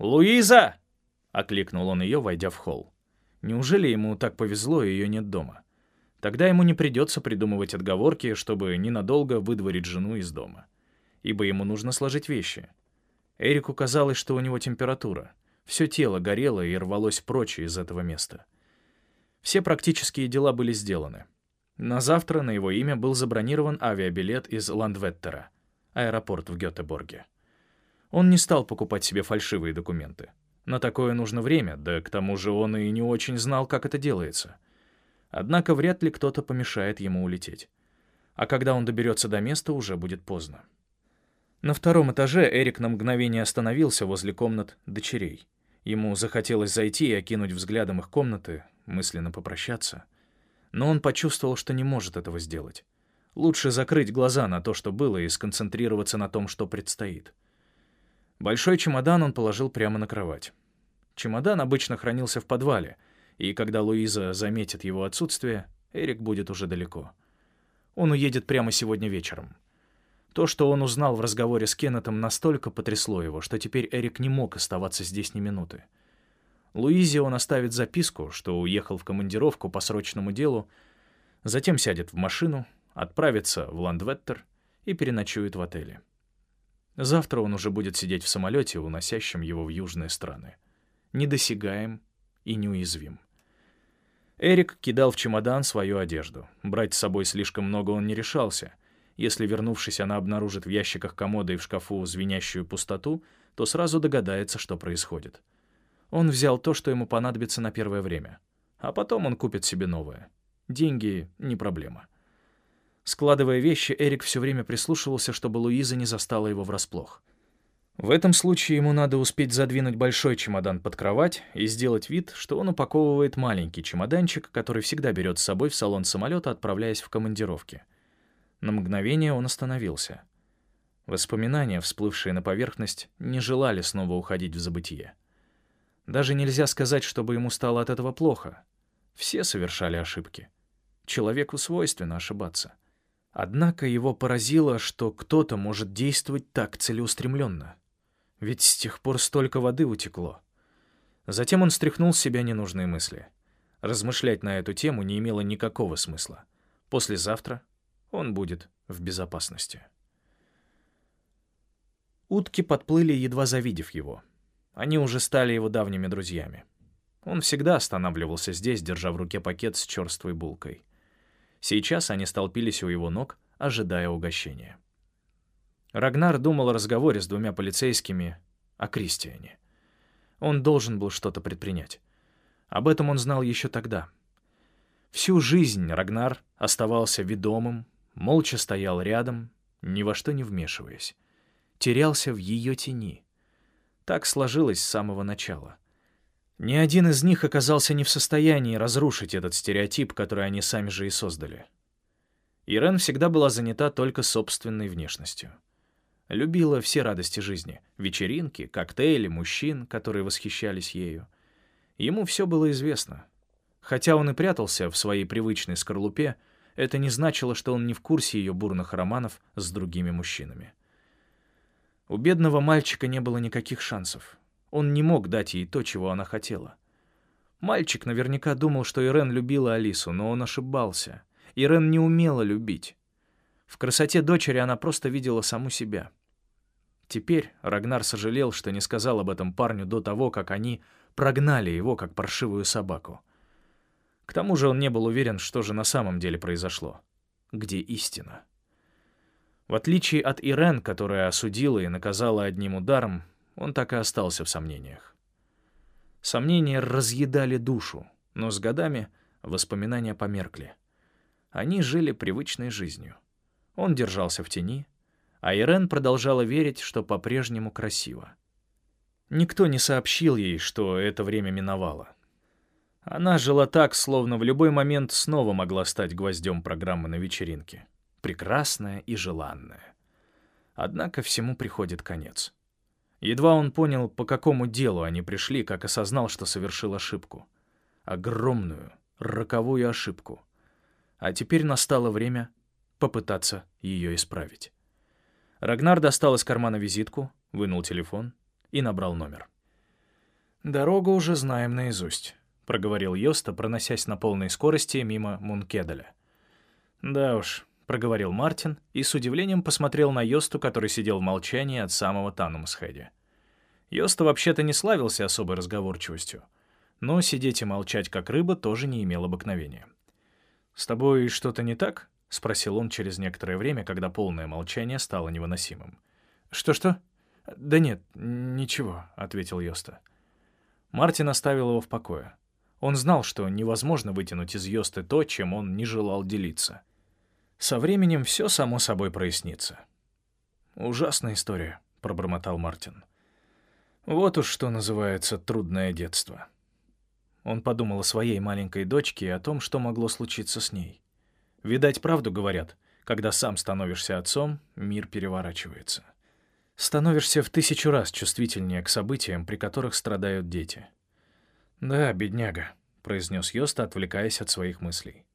«Луиза!» — окликнул он ее, войдя в холл. Неужели ему так повезло, и ее нет дома? Тогда ему не придется придумывать отговорки, чтобы ненадолго выдворить жену из дома. Ибо ему нужно сложить вещи. Эрику казалось, что у него температура. Все тело горело и рвалось прочь из этого места. Все практические дела были сделаны. На завтра на его имя был забронирован авиабилет из Ландветтера, аэропорт в Гетеборге. Он не стал покупать себе фальшивые документы. На такое нужно время, да к тому же он и не очень знал, как это делается. Однако вряд ли кто-то помешает ему улететь. А когда он доберется до места, уже будет поздно. На втором этаже Эрик на мгновение остановился возле комнат дочерей. Ему захотелось зайти и окинуть взглядом их комнаты, мысленно попрощаться. Но он почувствовал, что не может этого сделать. Лучше закрыть глаза на то, что было, и сконцентрироваться на том, что предстоит. Большой чемодан он положил прямо на кровать. Чемодан обычно хранился в подвале, и когда Луиза заметит его отсутствие, Эрик будет уже далеко. Он уедет прямо сегодня вечером. То, что он узнал в разговоре с Кеннетом, настолько потрясло его, что теперь Эрик не мог оставаться здесь ни минуты. Луизе он оставит записку, что уехал в командировку по срочному делу, затем сядет в машину, отправится в Ландветтер и переночует в отеле. Завтра он уже будет сидеть в самолете, уносящем его в южные страны недосягаем и неуязвим. Эрик кидал в чемодан свою одежду. Брать с собой слишком много он не решался. Если, вернувшись, она обнаружит в ящиках комода и в шкафу звенящую пустоту, то сразу догадается, что происходит. Он взял то, что ему понадобится на первое время. А потом он купит себе новое. Деньги — не проблема. Складывая вещи, Эрик все время прислушивался, чтобы Луиза не застала его врасплох. В этом случае ему надо успеть задвинуть большой чемодан под кровать и сделать вид, что он упаковывает маленький чемоданчик, который всегда берет с собой в салон самолета, отправляясь в командировки. На мгновение он остановился. Воспоминания, всплывшие на поверхность, не желали снова уходить в забытие. Даже нельзя сказать, чтобы ему стало от этого плохо. Все совершали ошибки. Человеку свойственно ошибаться. Однако его поразило, что кто-то может действовать так целеустремленно. Ведь с тех пор столько воды утекло. Затем он стряхнул с себя ненужные мысли. Размышлять на эту тему не имело никакого смысла. Послезавтра он будет в безопасности. Утки подплыли, едва завидев его. Они уже стали его давними друзьями. Он всегда останавливался здесь, держа в руке пакет с черствой булкой. Сейчас они столпились у его ног, ожидая угощения. Рагнар думал о разговоре с двумя полицейскими о Кристиане. Он должен был что-то предпринять. Об этом он знал еще тогда. Всю жизнь Рагнар оставался ведомым, молча стоял рядом, ни во что не вмешиваясь. Терялся в ее тени. Так сложилось с самого начала. Ни один из них оказался не в состоянии разрушить этот стереотип, который они сами же и создали. Ирен всегда была занята только собственной внешностью. Любила все радости жизни — вечеринки, коктейли, мужчин, которые восхищались ею. Ему все было известно. Хотя он и прятался в своей привычной скорлупе, это не значило, что он не в курсе ее бурных романов с другими мужчинами. У бедного мальчика не было никаких шансов. Он не мог дать ей то, чего она хотела. Мальчик наверняка думал, что Ирен любила Алису, но он ошибался. Ирен не умела любить. В красоте дочери она просто видела саму себя. Теперь Рагнар сожалел, что не сказал об этом парню до того, как они прогнали его, как паршивую собаку. К тому же он не был уверен, что же на самом деле произошло. Где истина? В отличие от Ирен, которая осудила и наказала одним ударом, он так и остался в сомнениях. Сомнения разъедали душу, но с годами воспоминания померкли. Они жили привычной жизнью. Он держался в тени, а Ирен продолжала верить, что по-прежнему красиво. Никто не сообщил ей, что это время миновало. Она жила так, словно в любой момент снова могла стать гвоздем программы на вечеринке. Прекрасная и желанная. Однако всему приходит конец. Едва он понял, по какому делу они пришли, как осознал, что совершил ошибку. Огромную, роковую ошибку. А теперь настало время попытаться ее исправить. Рагнар достал из кармана визитку, вынул телефон и набрал номер. «Дорогу уже знаем наизусть», — проговорил Йоста, проносясь на полной скорости мимо Мункеделя. «Да уж», — проговорил Мартин и с удивлением посмотрел на Йосту, который сидел в молчании от самого Танумсхеде. Йоста вообще-то не славился особой разговорчивостью, но сидеть и молчать, как рыба, тоже не имел обыкновения. «С тобой что-то не так?» — спросил он через некоторое время, когда полное молчание стало невыносимым. «Что-что?» «Да нет, ничего», — ответил Йоста. Мартин оставил его в покое. Он знал, что невозможно вытянуть из Йосты то, чем он не желал делиться. Со временем все само собой прояснится. «Ужасная история», — пробормотал Мартин. «Вот уж что называется трудное детство». Он подумал о своей маленькой дочке и о том, что могло случиться с ней. Видать, правду говорят, когда сам становишься отцом, мир переворачивается становишься в тысячу раз чувствительнее к событиям, при которых страдают дети. «Да, бедняга», — произнес Йоста, отвлекаясь от своих мыслей.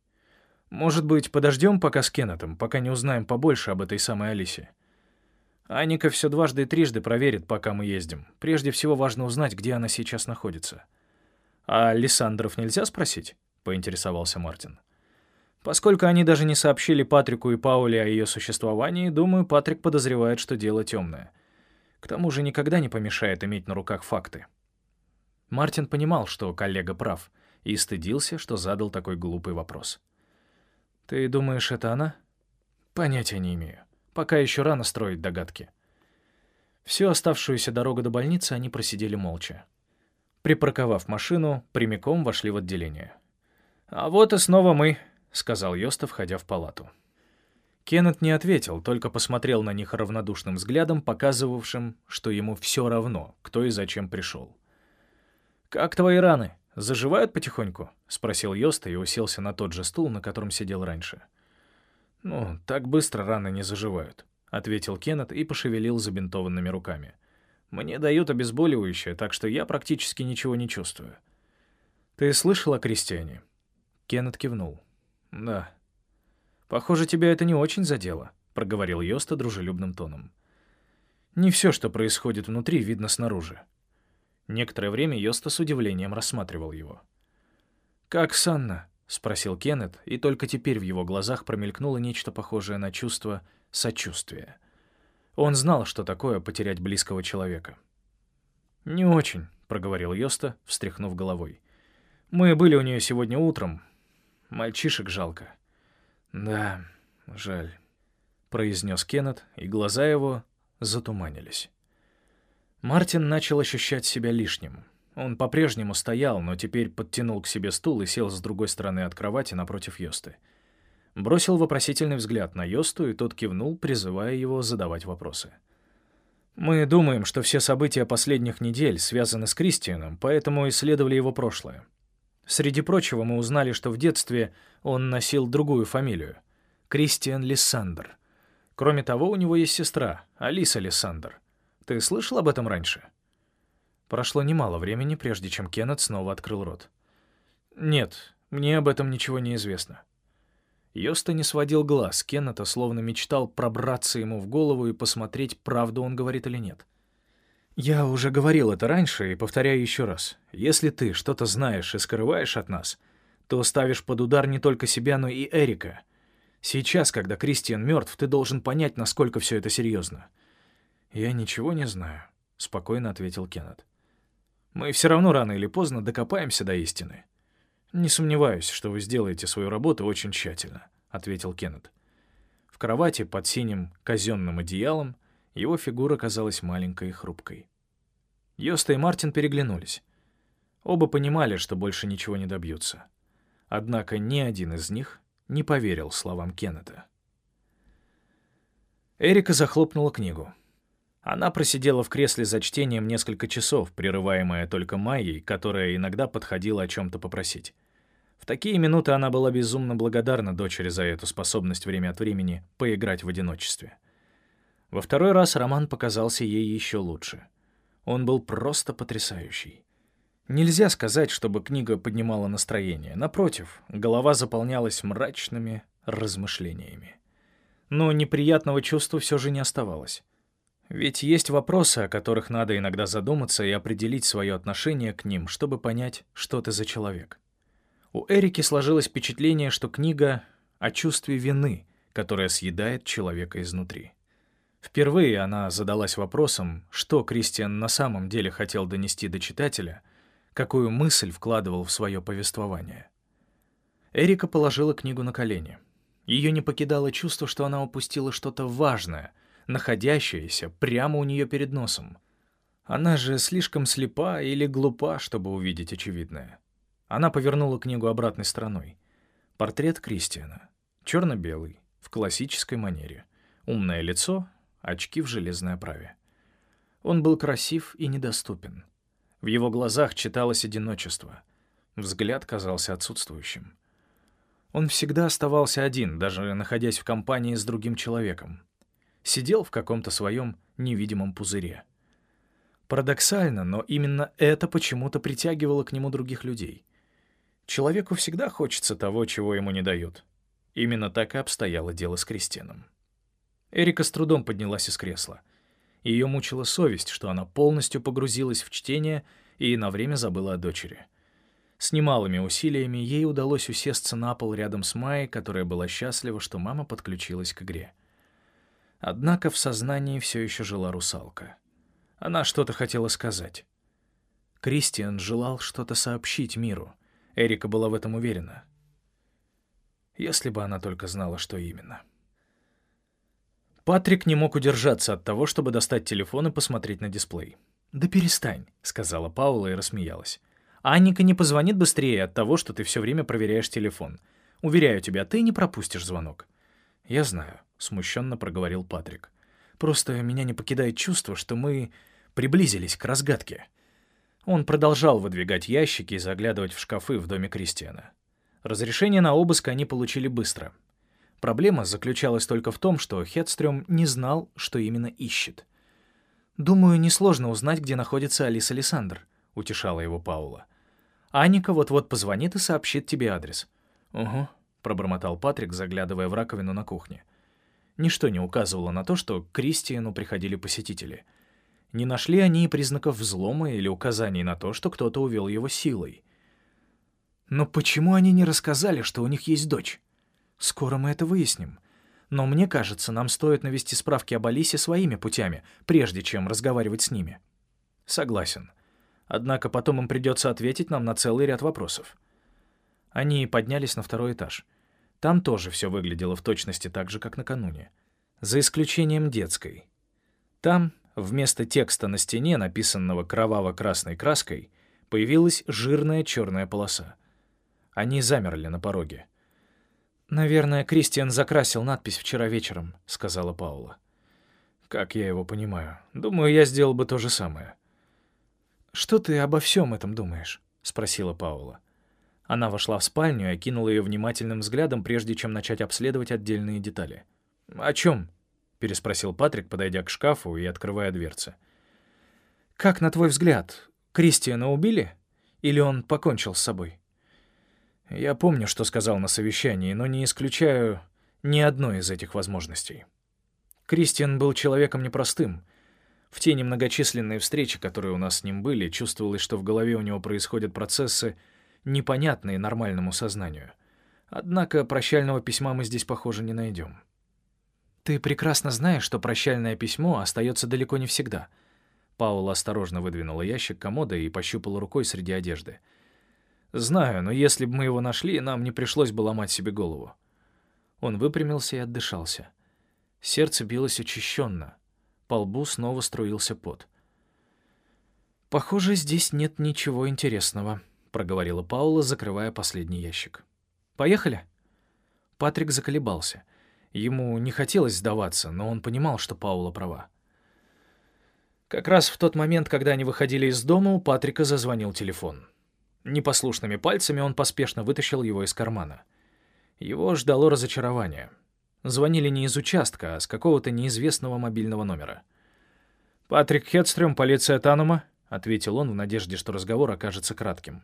«Может быть, подождем пока с Кеннетом, пока не узнаем побольше об этой самой Алисе? Аника все дважды и трижды проверит, пока мы ездим. Прежде всего важно узнать, где она сейчас находится». «А Лиссандров нельзя спросить?» — поинтересовался Мартин. Поскольку они даже не сообщили Патрику и Пауле о ее существовании, думаю, Патрик подозревает, что дело темное. К тому же никогда не помешает иметь на руках факты. Мартин понимал, что коллега прав, и стыдился, что задал такой глупый вопрос. «Ты думаешь, это она?» «Понятия не имею. Пока еще рано строить догадки». Всю оставшуюся дорогу до больницы они просидели молча. Припарковав машину, прямиком вошли в отделение. «А вот и снова мы», — сказал Йоста, входя в палату. Кеннет не ответил, только посмотрел на них равнодушным взглядом, показывавшим, что ему все равно, кто и зачем пришел. «Как твои раны? Заживают потихоньку?» — спросил Йоста и уселся на тот же стул, на котором сидел раньше. «Ну, так быстро раны не заживают», — ответил Кеннет и пошевелил забинтованными руками. «Мне дают обезболивающее, так что я практически ничего не чувствую». «Ты слышал о крестьяне?» Кеннет кивнул. «Да». «Похоже, тебя это не очень задело», — проговорил Йоста дружелюбным тоном. «Не все, что происходит внутри, видно снаружи». Некоторое время Йоста с удивлением рассматривал его. «Как Санна?» — спросил Кеннет, и только теперь в его глазах промелькнуло нечто похожее на чувство сочувствия. Он знал, что такое потерять близкого человека. «Не очень», — проговорил Йоста, встряхнув головой. «Мы были у нее сегодня утром, Мальчишек жалко. Да, жаль, произнес Кеннет, и глаза его затуманились. Мартин начал ощущать себя лишним. Он по-прежнему стоял, но теперь подтянул к себе стул и сел с другой стороны от кровати напротив Йосты. Бросил вопросительный взгляд на Йосту, и тот кивнул, призывая его задавать вопросы. «Мы думаем, что все события последних недель связаны с Кристианом, поэтому исследовали его прошлое. Среди прочего мы узнали, что в детстве он носил другую фамилию — Кристиан Лиссандр. Кроме того, у него есть сестра, Алиса Лиссандр. Ты слышал об этом раньше? Прошло немало времени, прежде чем Кеннет снова открыл рот. «Нет, мне об этом ничего не известно». Йоста не сводил глаз Кеннета, словно мечтал пробраться ему в голову и посмотреть, правду он говорит или нет. «Я уже говорил это раньше и повторяю еще раз. Если ты что-то знаешь и скрываешь от нас, то ставишь под удар не только себя, но и Эрика. Сейчас, когда Кристиан мертв, ты должен понять, насколько все это серьезно». «Я ничего не знаю», — спокойно ответил Кеннет. «Мы все равно рано или поздно докопаемся до истины». «Не сомневаюсь, что вы сделаете свою работу очень тщательно», — ответил Кеннет. В кровати под синим казенным одеялом его фигура казалась маленькой и хрупкой. Йоста и Мартин переглянулись. Оба понимали, что больше ничего не добьются. Однако ни один из них не поверил словам Кеннета. Эрика захлопнула книгу. Она просидела в кресле за чтением несколько часов, прерываемая только Майей, которая иногда подходила о чем-то попросить. В такие минуты она была безумно благодарна дочери за эту способность время от времени поиграть в одиночестве. Во второй раз роман показался ей еще лучше. Он был просто потрясающий. Нельзя сказать, чтобы книга поднимала настроение. Напротив, голова заполнялась мрачными размышлениями. Но неприятного чувства все же не оставалось. Ведь есть вопросы, о которых надо иногда задуматься и определить свое отношение к ним, чтобы понять, что ты за человек. У Эрики сложилось впечатление, что книга о чувстве вины, которое съедает человека изнутри. Впервые она задалась вопросом, что Кристиан на самом деле хотел донести до читателя, какую мысль вкладывал в свое повествование. Эрика положила книгу на колени. Ее не покидало чувство, что она упустила что-то важное, находящееся прямо у нее перед носом. Она же слишком слепа или глупа, чтобы увидеть очевидное. Она повернула книгу обратной стороной. Портрет Кристиана. Черно-белый, в классической манере. Умное лицо, очки в железной оправе. Он был красив и недоступен. В его глазах читалось одиночество. Взгляд казался отсутствующим. Он всегда оставался один, даже находясь в компании с другим человеком. Сидел в каком-то своем невидимом пузыре. Парадоксально, но именно это почему-то притягивало к нему других людей. Человеку всегда хочется того, чего ему не дают. Именно так и обстояло дело с Кристианом. Эрика с трудом поднялась из кресла. Ее мучила совесть, что она полностью погрузилась в чтение и на время забыла о дочери. С немалыми усилиями ей удалось усесться на пол рядом с Майей, которая была счастлива, что мама подключилась к игре. Однако в сознании все еще жила русалка. Она что-то хотела сказать. Кристиан желал что-то сообщить миру. Эрика была в этом уверена. Если бы она только знала, что именно. Патрик не мог удержаться от того, чтобы достать телефон и посмотреть на дисплей. «Да перестань», — сказала Паула и рассмеялась. «Анника не позвонит быстрее от того, что ты все время проверяешь телефон. Уверяю тебя, ты не пропустишь звонок». «Я знаю», — смущенно проговорил Патрик. «Просто меня не покидает чувство, что мы приблизились к разгадке». Он продолжал выдвигать ящики и заглядывать в шкафы в доме Кристиана. Разрешение на обыск они получили быстро — Проблема заключалась только в том, что Хедстрём не знал, что именно ищет. «Думаю, несложно узнать, где находится Алиса Александр», — утешала его Паула. «Аника вот-вот позвонит и сообщит тебе адрес». «Угу», — пробормотал Патрик, заглядывая в раковину на кухне. Ничто не указывало на то, что к Кристиану приходили посетители. Не нашли они и признаков взлома или указаний на то, что кто-то увел его силой. Но почему они не рассказали, что у них есть дочь? Скоро мы это выясним. Но мне кажется, нам стоит навести справки об Алисе своими путями, прежде чем разговаривать с ними. Согласен. Однако потом им придется ответить нам на целый ряд вопросов. Они поднялись на второй этаж. Там тоже все выглядело в точности так же, как накануне. За исключением детской. Там, вместо текста на стене, написанного кроваво-красной краской, появилась жирная черная полоса. Они замерли на пороге. «Наверное, Кристиан закрасил надпись вчера вечером», — сказала Паула. «Как я его понимаю. Думаю, я сделал бы то же самое». «Что ты обо всем этом думаешь?» — спросила Паула. Она вошла в спальню и окинула ее внимательным взглядом, прежде чем начать обследовать отдельные детали. «О чем?» — переспросил Патрик, подойдя к шкафу и открывая дверцы. «Как, на твой взгляд, Кристиана убили? Или он покончил с собой?» Я помню, что сказал на совещании, но не исключаю ни одной из этих возможностей. Кристиан был человеком непростым. В те немногочисленные встречи, которые у нас с ним были, чувствовалось, что в голове у него происходят процессы, непонятные нормальному сознанию. Однако прощального письма мы здесь, похоже, не найдем. «Ты прекрасно знаешь, что прощальное письмо остается далеко не всегда». Паула осторожно выдвинула ящик комода и пощупала рукой среди одежды — «Знаю, но если бы мы его нашли, нам не пришлось бы ломать себе голову». Он выпрямился и отдышался. Сердце билось учащенно. По лбу снова струился пот. «Похоже, здесь нет ничего интересного», — проговорила Паула, закрывая последний ящик. «Поехали?» Патрик заколебался. Ему не хотелось сдаваться, но он понимал, что Паула права. Как раз в тот момент, когда они выходили из дома, у Патрика зазвонил телефон. Непослушными пальцами он поспешно вытащил его из кармана. Его ждало разочарование. Звонили не из участка, а с какого-то неизвестного мобильного номера. «Патрик Хедстрём, полиция Танума», — ответил он в надежде, что разговор окажется кратким.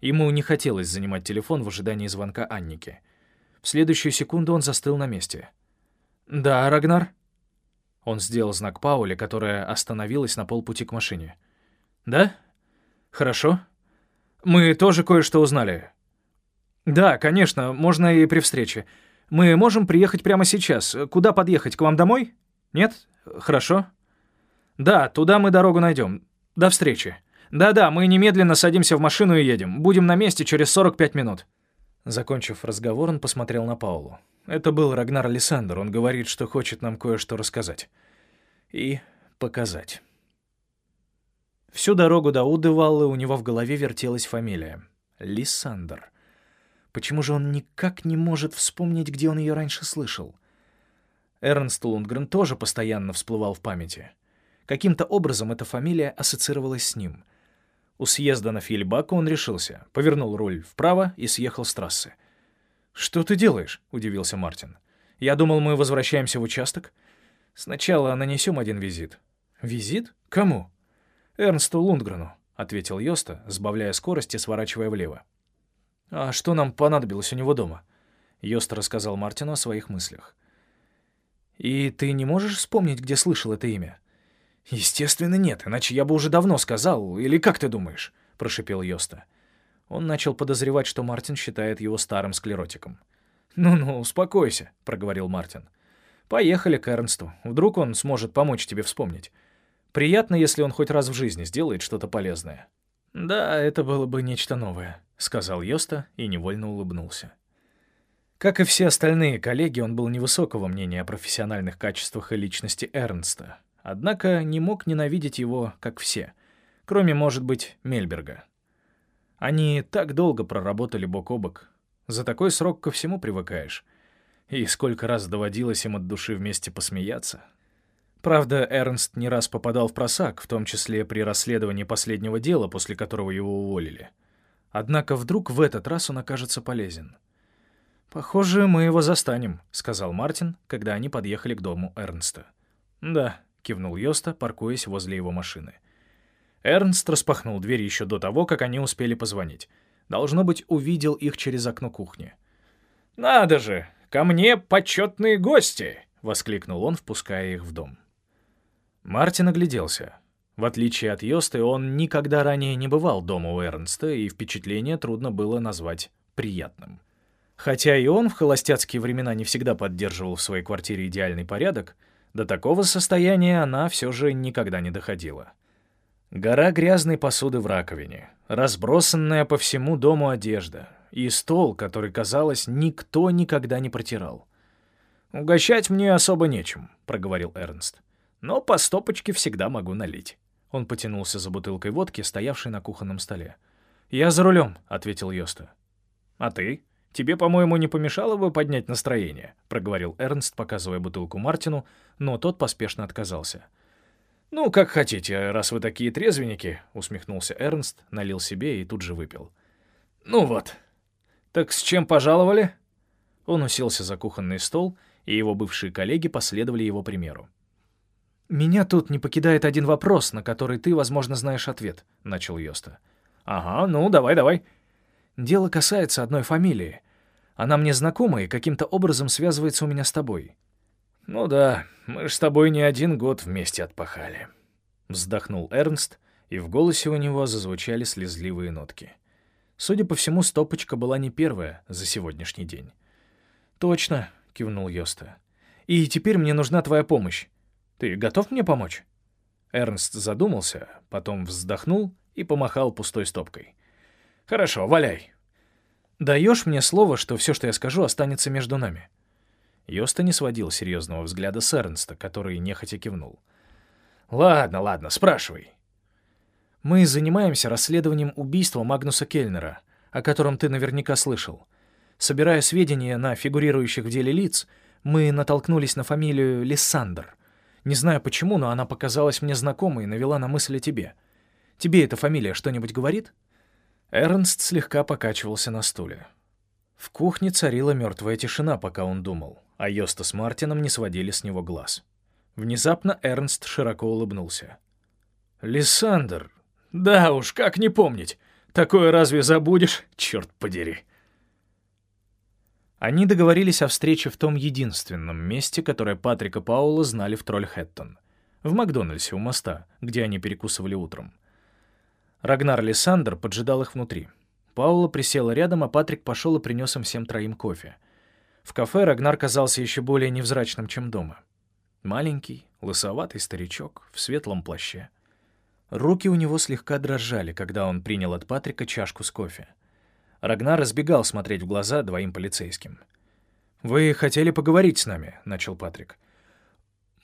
Ему не хотелось занимать телефон в ожидании звонка Анники. В следующую секунду он застыл на месте. «Да, Рагнар?» Он сделал знак Пауле, которая остановилась на полпути к машине. «Да? Хорошо. Мы тоже кое-что узнали. Да, конечно, можно и при встрече. Мы можем приехать прямо сейчас. Куда подъехать? К вам домой? Нет? Хорошо. Да, туда мы дорогу найдем. До встречи. Да-да, мы немедленно садимся в машину и едем. Будем на месте через 45 минут. Закончив разговор, он посмотрел на Паулу. Это был Рагнар Александр. Он говорит, что хочет нам кое-что рассказать. И показать. Всю дорогу до Удываллы у него в голове вертелась фамилия. Лиссандр. Почему же он никак не может вспомнить, где он ее раньше слышал? Эрнст Лундгрен тоже постоянно всплывал в памяти. Каким-то образом эта фамилия ассоциировалась с ним. У съезда на Фильбаку он решился, повернул руль вправо и съехал с трассы. «Что ты делаешь?» — удивился Мартин. «Я думал, мы возвращаемся в участок. Сначала нанесем один визит». «Визит? Кому?» «Эрнсту Лундгрену», — ответил Йоста, сбавляя скорость и сворачивая влево. «А что нам понадобилось у него дома?» Йоста рассказал Мартину о своих мыслях. «И ты не можешь вспомнить, где слышал это имя?» «Естественно, нет, иначе я бы уже давно сказал. Или как ты думаешь?» — прошипел Йоста. Он начал подозревать, что Мартин считает его старым склеротиком. «Ну-ну, успокойся», — проговорил Мартин. «Поехали к Эрнсту. Вдруг он сможет помочь тебе вспомнить. Приятно, если он хоть раз в жизни сделает что-то полезное». «Да, это было бы нечто новое», — сказал Йоста и невольно улыбнулся. Как и все остальные коллеги, он был невысокого мнения о профессиональных качествах и личности Эрнста, однако не мог ненавидеть его, как все, кроме, может быть, Мельберга. Они так долго проработали бок о бок. За такой срок ко всему привыкаешь. И сколько раз доводилось им от души вместе посмеяться. Правда, Эрнст не раз попадал в просак, в том числе при расследовании последнего дела, после которого его уволили. Однако вдруг в этот раз он окажется полезен. «Похоже, мы его застанем», — сказал Мартин, когда они подъехали к дому Эрнста. «Да», — кивнул Йоста, паркуясь возле его машины. Эрнст распахнул дверь еще до того, как они успели позвонить. Должно быть, увидел их через окно кухни. «Надо же! Ко мне почетные гости!» — воскликнул он, впуская их в дом. Мартин огляделся. В отличие от Йосты, он никогда ранее не бывал дома у Эрнста, и впечатление трудно было назвать приятным. Хотя и он в холостяцкие времена не всегда поддерживал в своей квартире идеальный порядок, до такого состояния она все же никогда не доходила. Гора грязной посуды в раковине, разбросанная по всему дому одежда и стол, который, казалось, никто никогда не протирал. «Угощать мне особо нечем», — проговорил Эрнст. «Но по стопочке всегда могу налить». Он потянулся за бутылкой водки, стоявшей на кухонном столе. «Я за рулем», — ответил Йоста. «А ты? Тебе, по-моему, не помешало бы поднять настроение», — проговорил Эрнст, показывая бутылку Мартину, но тот поспешно отказался. «Ну, как хотите, раз вы такие трезвенники», — усмехнулся Эрнст, налил себе и тут же выпил. «Ну вот. Так с чем пожаловали?» Он уселся за кухонный стол, и его бывшие коллеги последовали его примеру. «Меня тут не покидает один вопрос, на который ты, возможно, знаешь ответ», — начал Йоста. «Ага, ну, давай-давай». «Дело касается одной фамилии. Она мне знакома и каким-то образом связывается у меня с тобой. «Ну да, мы ж с тобой не один год вместе отпахали». Вздохнул Эрнст, и в голосе у него зазвучали слезливые нотки. Судя по всему, стопочка была не первая за сегодняшний день. «Точно», — кивнул Йоста. «И теперь мне нужна твоя помощь. Ты готов мне помочь?» Эрнст задумался, потом вздохнул и помахал пустой стопкой. «Хорошо, валяй». «Даешь мне слово, что все, что я скажу, останется между нами?» Йоста не сводил серьезного взгляда с Эрнста, который нехотя кивнул. «Ладно, ладно, спрашивай». «Мы занимаемся расследованием убийства Магнуса Кельнера, о котором ты наверняка слышал. Собирая сведения на фигурирующих в деле лиц, мы натолкнулись на фамилию Лиссандр. Не знаю почему, но она показалась мне знакомой и навела на мысль о тебе. Тебе эта фамилия что-нибудь говорит?» Эрнст слегка покачивался на стуле. В кухне царила мертвая тишина, пока он думал а Йоста с Мартином не сводили с него глаз. Внезапно Эрнст широко улыбнулся. «Лиссандр! Да уж, как не помнить! Такое разве забудешь? Черт подери!» Они договорились о встрече в том единственном месте, которое Патрик и Паула знали в Трольхэттон. В Макдональдсе у моста, где они перекусывали утром. Рагнар Лиссандр поджидал их внутри. Паула присела рядом, а Патрик пошел и принес им всем троим кофе. В кафе Рагнар казался еще более невзрачным, чем дома. Маленький, лысоватый старичок в светлом плаще. Руки у него слегка дрожали, когда он принял от Патрика чашку с кофе. Рагнар избегал смотреть в глаза двоим полицейским. «Вы хотели поговорить с нами?» — начал Патрик.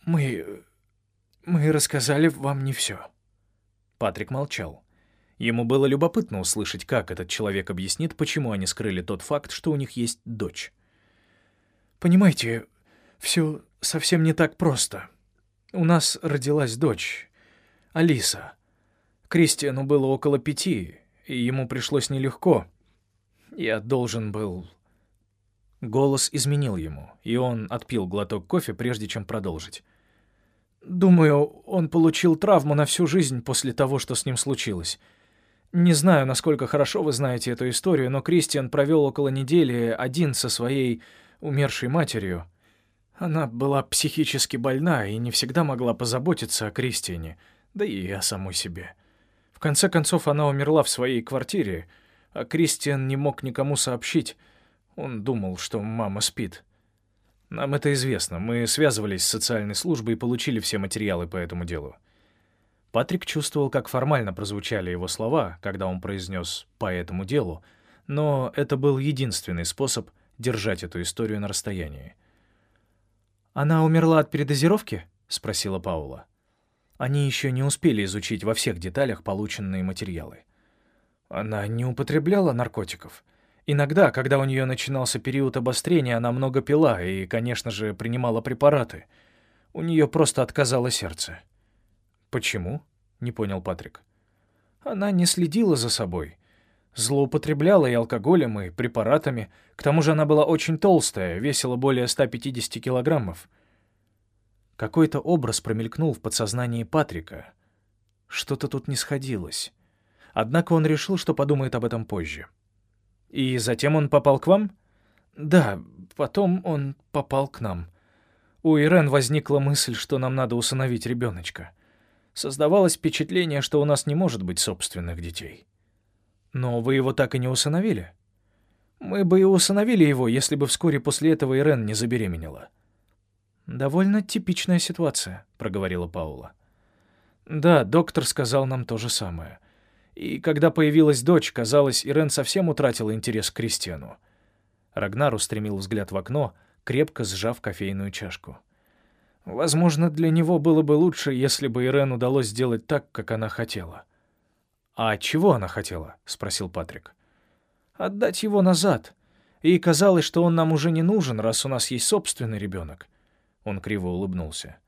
«Мы... мы рассказали вам не все». Патрик молчал. Ему было любопытно услышать, как этот человек объяснит, почему они скрыли тот факт, что у них есть дочь. «Понимаете, все совсем не так просто. У нас родилась дочь, Алиса. Кристиану было около пяти, и ему пришлось нелегко. Я должен был...» Голос изменил ему, и он отпил глоток кофе, прежде чем продолжить. «Думаю, он получил травму на всю жизнь после того, что с ним случилось. Не знаю, насколько хорошо вы знаете эту историю, но Кристиан провел около недели один со своей умершей матерью. Она была психически больна и не всегда могла позаботиться о Кристиане, да и о самой себе. В конце концов, она умерла в своей квартире, а Кристиан не мог никому сообщить. Он думал, что мама спит. Нам это известно. Мы связывались с социальной службой и получили все материалы по этому делу. Патрик чувствовал, как формально прозвучали его слова, когда он произнес «по этому делу», но это был единственный способ держать эту историю на расстоянии. «Она умерла от передозировки?» — спросила Паула. Они еще не успели изучить во всех деталях полученные материалы. Она не употребляла наркотиков. Иногда, когда у нее начинался период обострения, она много пила и, конечно же, принимала препараты. У нее просто отказало сердце. «Почему?» — не понял Патрик. «Она не следила за собой. Злоупотребляла и алкоголем, и препаратами. К тому же она была очень толстая, весила более 150 килограммов». Какой-то образ промелькнул в подсознании Патрика. Что-то тут не сходилось. Однако он решил, что подумает об этом позже. «И затем он попал к вам?» «Да, потом он попал к нам. У Ирен возникла мысль, что нам надо усыновить ребеночка. Создавалось впечатление, что у нас не может быть собственных детей. Но вы его так и не усыновили? Мы бы и усыновили его, если бы вскоре после этого Ирен не забеременела. «Довольно типичная ситуация», — проговорила Паула. «Да, доктор сказал нам то же самое. И когда появилась дочь, казалось, Ирен совсем утратила интерес к Кристиану». Рагнар устремил взгляд в окно, крепко сжав кофейную чашку. Возможно, для него было бы лучше, если бы Ирен удалось сделать так, как она хотела. «А чего она хотела?» — спросил Патрик. «Отдать его назад. И казалось, что он нам уже не нужен, раз у нас есть собственный ребенок». Он криво улыбнулся.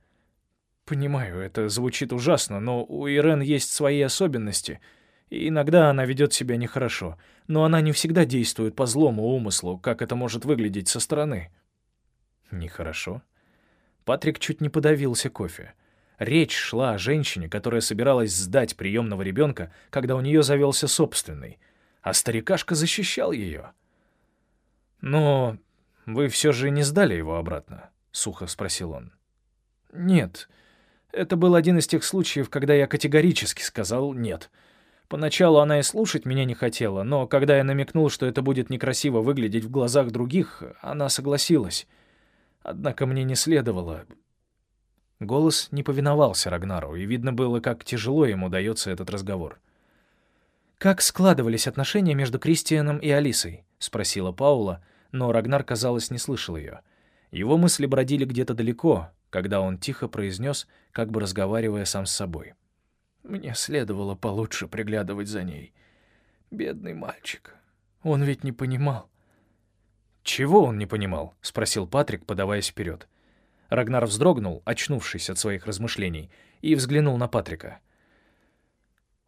«Понимаю, это звучит ужасно, но у Ирен есть свои особенности, и иногда она ведет себя нехорошо, но она не всегда действует по злому умыслу, как это может выглядеть со стороны». «Нехорошо?» Патрик чуть не подавился кофе. Речь шла о женщине, которая собиралась сдать приемного ребенка, когда у нее завелся собственный, а старикашка защищал ее. «Но вы все же не сдали его обратно?» — сухо спросил он. «Нет. Это был один из тех случаев, когда я категорически сказал «нет». Поначалу она и слушать меня не хотела, но когда я намекнул, что это будет некрасиво выглядеть в глазах других, она согласилась. Однако мне не следовало. Голос не повиновался Рагнару, и видно было, как тяжело ему дается этот разговор. «Как складывались отношения между Кристианом и Алисой?» — спросила Паула, но Рагнар, казалось, не слышал ее. Его мысли бродили где-то далеко, когда он тихо произнес, как бы разговаривая сам с собой. «Мне следовало получше приглядывать за ней. Бедный мальчик. Он ведь не понимал. «Чего он не понимал?» — спросил Патрик, подаваясь вперед. Рагнар вздрогнул, очнувшись от своих размышлений, и взглянул на Патрика.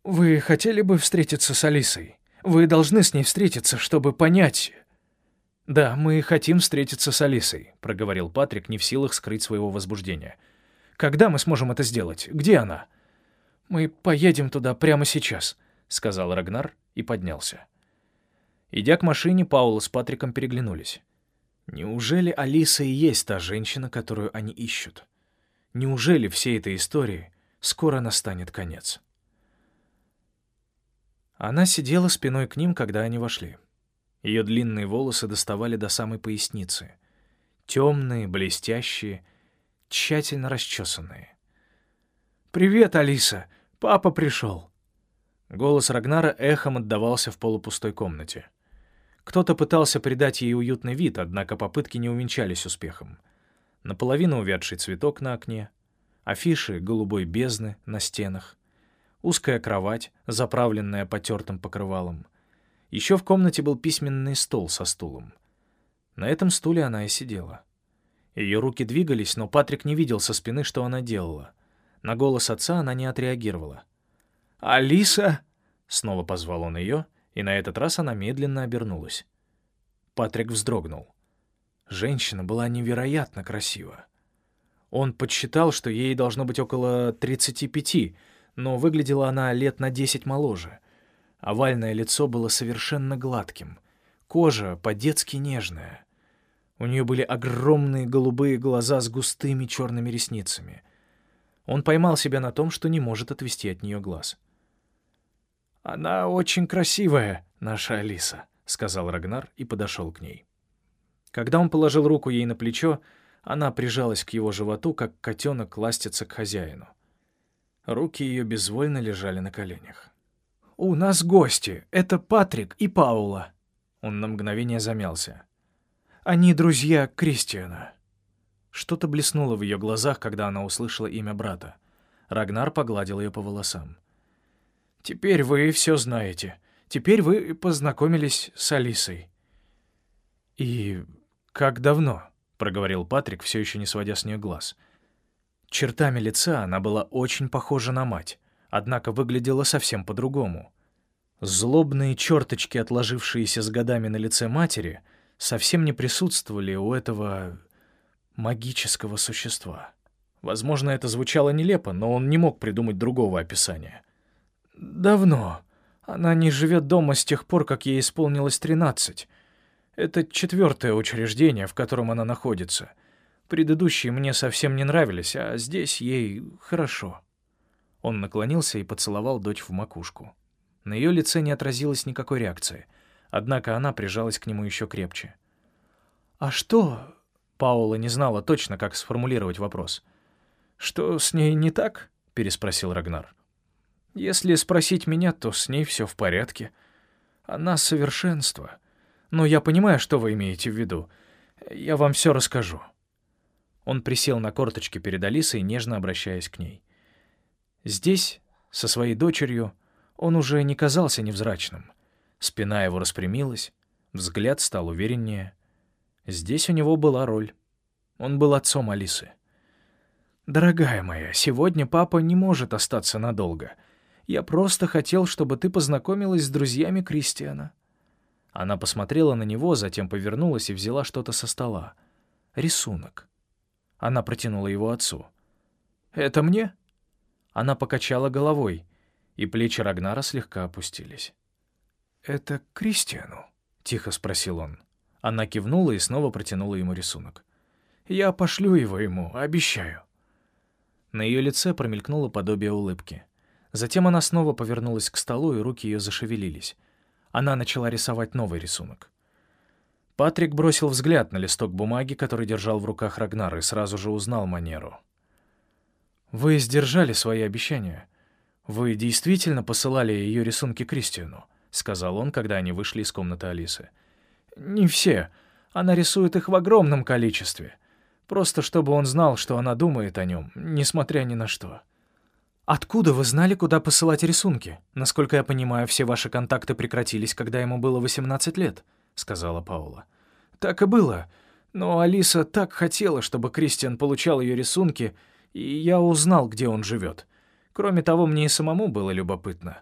«Вы хотели бы встретиться с Алисой? Вы должны с ней встретиться, чтобы понять...» «Да, мы хотим встретиться с Алисой», — проговорил Патрик, не в силах скрыть своего возбуждения. «Когда мы сможем это сделать? Где она?» «Мы поедем туда прямо сейчас», — сказал Рагнар и поднялся. Идя к машине, Паула с Патриком переглянулись. Неужели Алиса и есть та женщина, которую они ищут? Неужели всей этой истории скоро настанет конец? Она сидела спиной к ним, когда они вошли. Ее длинные волосы доставали до самой поясницы. Темные, блестящие, тщательно расчесанные. «Привет, Алиса! Папа пришел!» Голос Рагнара эхом отдавался в полупустой комнате. Кто-то пытался придать ей уютный вид, однако попытки не увенчались успехом. Наполовину увядший цветок на окне, афиши голубой бездны на стенах, узкая кровать, заправленная потертым покрывалом. Еще в комнате был письменный стол со стулом. На этом стуле она и сидела. Ее руки двигались, но Патрик не видел со спины, что она делала. На голос отца она не отреагировала. «Алиса!» — снова позвал он ее — и на этот раз она медленно обернулась. Патрик вздрогнул. Женщина была невероятно красива. Он подсчитал, что ей должно быть около 35, но выглядела она лет на 10 моложе. Овальное лицо было совершенно гладким, кожа по-детски нежная. У нее были огромные голубые глаза с густыми черными ресницами. Он поймал себя на том, что не может отвести от нее глаз. — «Она очень красивая, наша Алиса», — сказал Рагнар и подошел к ней. Когда он положил руку ей на плечо, она прижалась к его животу, как котенок ластится к хозяину. Руки ее безвольно лежали на коленях. «У нас гости. Это Патрик и Паула». Он на мгновение замялся. «Они друзья Кристиана». Что-то блеснуло в ее глазах, когда она услышала имя брата. Рагнар погладил ее по волосам. Теперь вы все знаете. Теперь вы познакомились с Алисой». «И как давно?» — проговорил Патрик, все еще не сводя с нее глаз. Чертами лица она была очень похожа на мать, однако выглядела совсем по-другому. Злобные черточки, отложившиеся с годами на лице матери, совсем не присутствовали у этого магического существа. Возможно, это звучало нелепо, но он не мог придумать другого описания. «Давно. Она не живет дома с тех пор, как ей исполнилось тринадцать. Это четвертое учреждение, в котором она находится. Предыдущие мне совсем не нравились, а здесь ей хорошо». Он наклонился и поцеловал дочь в макушку. На ее лице не отразилось никакой реакции, однако она прижалась к нему еще крепче. «А что?» — Паула не знала точно, как сформулировать вопрос. «Что с ней не так?» — переспросил Рагнар. Если спросить меня, то с ней все в порядке. Она совершенство. Но я понимаю, что вы имеете в виду. Я вам все расскажу». Он присел на корточки перед Алисой, нежно обращаясь к ней. Здесь, со своей дочерью, он уже не казался невзрачным. Спина его распрямилась, взгляд стал увереннее. Здесь у него была роль. Он был отцом Алисы. «Дорогая моя, сегодня папа не может остаться надолго. Я просто хотел, чтобы ты познакомилась с друзьями Кристиана». Она посмотрела на него, затем повернулась и взяла что-то со стола. Рисунок. Она протянула его отцу. «Это мне?» Она покачала головой, и плечи Рагнара слегка опустились. «Это Кристиану?» — тихо спросил он. Она кивнула и снова протянула ему рисунок. «Я пошлю его ему, обещаю». На ее лице промелькнуло подобие улыбки. Затем она снова повернулась к столу, и руки ее зашевелились. Она начала рисовать новый рисунок. Патрик бросил взгляд на листок бумаги, который держал в руках Рагнар, и сразу же узнал манеру. «Вы сдержали свои обещания. Вы действительно посылали ее рисунки Кристиану», — сказал он, когда они вышли из комнаты Алисы. «Не все. Она рисует их в огромном количестве. Просто чтобы он знал, что она думает о нем, несмотря ни на что». «Откуда вы знали, куда посылать рисунки? Насколько я понимаю, все ваши контакты прекратились, когда ему было 18 лет», — сказала Паула. «Так и было. Но Алиса так хотела, чтобы Кристиан получал ее рисунки, и я узнал, где он живет. Кроме того, мне и самому было любопытно.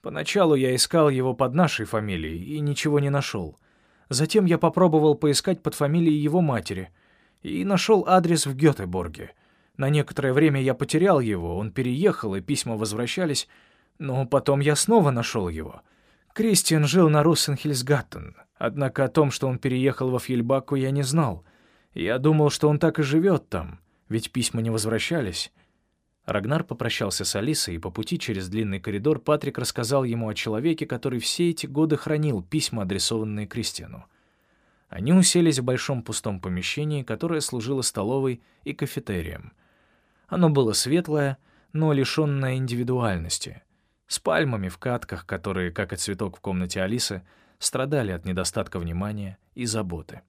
Поначалу я искал его под нашей фамилией и ничего не нашел. Затем я попробовал поискать под фамилией его матери и нашел адрес в Гетеборге — на некоторое время я потерял его, он переехал, и письма возвращались, но потом я снова нашел его. Кристиан жил на Руссенхельсгаттен, Однако о том, что он переехал во Фьельбаку, я не знал. Я думал, что он так и живет там, ведь письма не возвращались. Рагнар попрощался с Алисой, и по пути через длинный коридор Патрик рассказал ему о человеке, который все эти годы хранил письма, адресованные Кристиану. Они уселись в большом пустом помещении, которое служило столовой и кафетерием. Оно было светлое, но лишенное индивидуальности, с пальмами в катках, которые, как и цветок в комнате Алисы, страдали от недостатка внимания и заботы.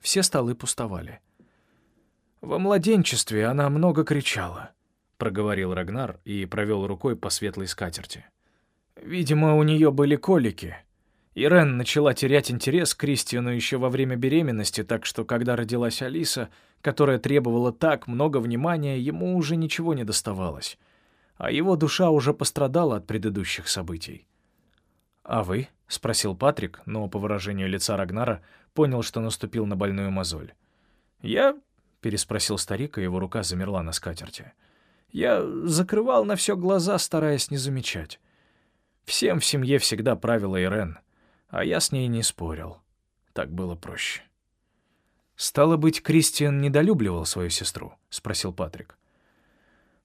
Все столы пустовали. Во младенчестве она много кричала —— проговорил Рагнар и провел рукой по светлой скатерти. «Видимо, у нее были колики. Ирен начала терять интерес к Кристиану еще во время беременности, так что, когда родилась Алиса, которая требовала так много внимания, ему уже ничего не доставалось. А его душа уже пострадала от предыдущих событий. «А вы?» — спросил Патрик, но по выражению лица Рагнара понял, что наступил на больную мозоль. «Я?» — переспросил старик, и его рука замерла на скатерти. — я закрывал на все глаза, стараясь не замечать. Всем в семье всегда правила Ирен, а я с ней не спорил. Так было проще. «Стало быть, Кристиан недолюбливал свою сестру?» — спросил Патрик.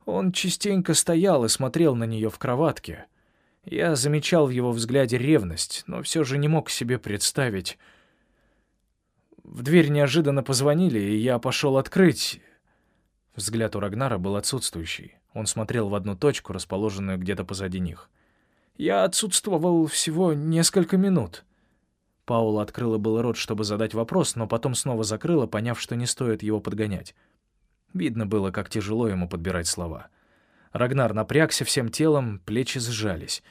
Он частенько стоял и смотрел на нее в кроватке. Я замечал в его взгляде ревность, но все же не мог себе представить... В дверь неожиданно позвонили, и я пошел открыть. Взгляд у Рагнара был отсутствующий. Он смотрел в одну точку, расположенную где-то позади них. «Я отсутствовал всего несколько минут». Паула открыла был рот, чтобы задать вопрос, но потом снова закрыла, поняв, что не стоит его подгонять. Видно было, как тяжело ему подбирать слова. Рагнар напрягся всем телом, плечи сжались.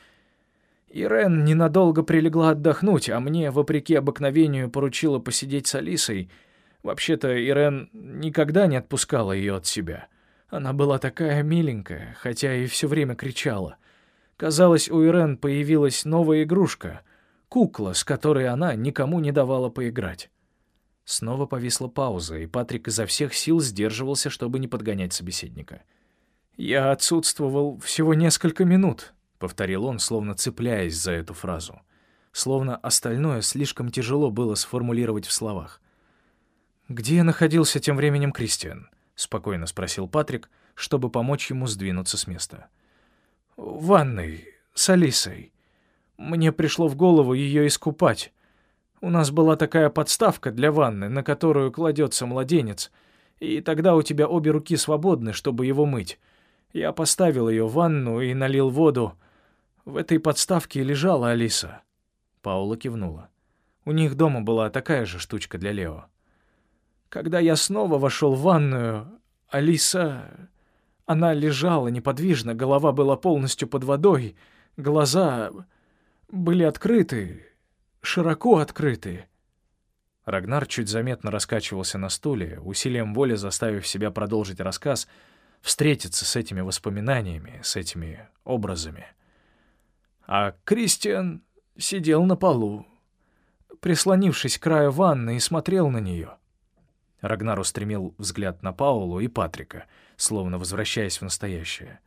Ирен ненадолго прилегла отдохнуть, а мне, вопреки обыкновению, поручила посидеть с Алисой — Вообще-то Ирен никогда не отпускала ее от себя. Она была такая миленькая, хотя и все время кричала. Казалось, у Ирен появилась новая игрушка — кукла, с которой она никому не давала поиграть. Снова повисла пауза, и Патрик изо всех сил сдерживался, чтобы не подгонять собеседника. «Я отсутствовал всего несколько минут», — повторил он, словно цепляясь за эту фразу. Словно остальное слишком тяжело было сформулировать в словах. «Где находился тем временем Кристиан?» — спокойно спросил Патрик, чтобы помочь ему сдвинуться с места. «В ванной, с Алисой. Мне пришло в голову ее искупать. У нас была такая подставка для ванны, на которую кладется младенец, и тогда у тебя обе руки свободны, чтобы его мыть. Я поставил ее в ванну и налил воду. В этой подставке лежала Алиса». Паула кивнула. У них дома была такая же штучка для Лео. Когда я снова вошел в ванную, Алиса... Она лежала неподвижно, голова была полностью под водой, глаза были открыты, широко открыты. Рагнар чуть заметно раскачивался на стуле, усилием воли заставив себя продолжить рассказ, встретиться с этими воспоминаниями, с этими образами. А Кристиан сидел на полу, прислонившись к краю ванны и смотрел на нее. Рагнар устремил взгляд на Паулу и Патрика, словно возвращаясь в настоящее.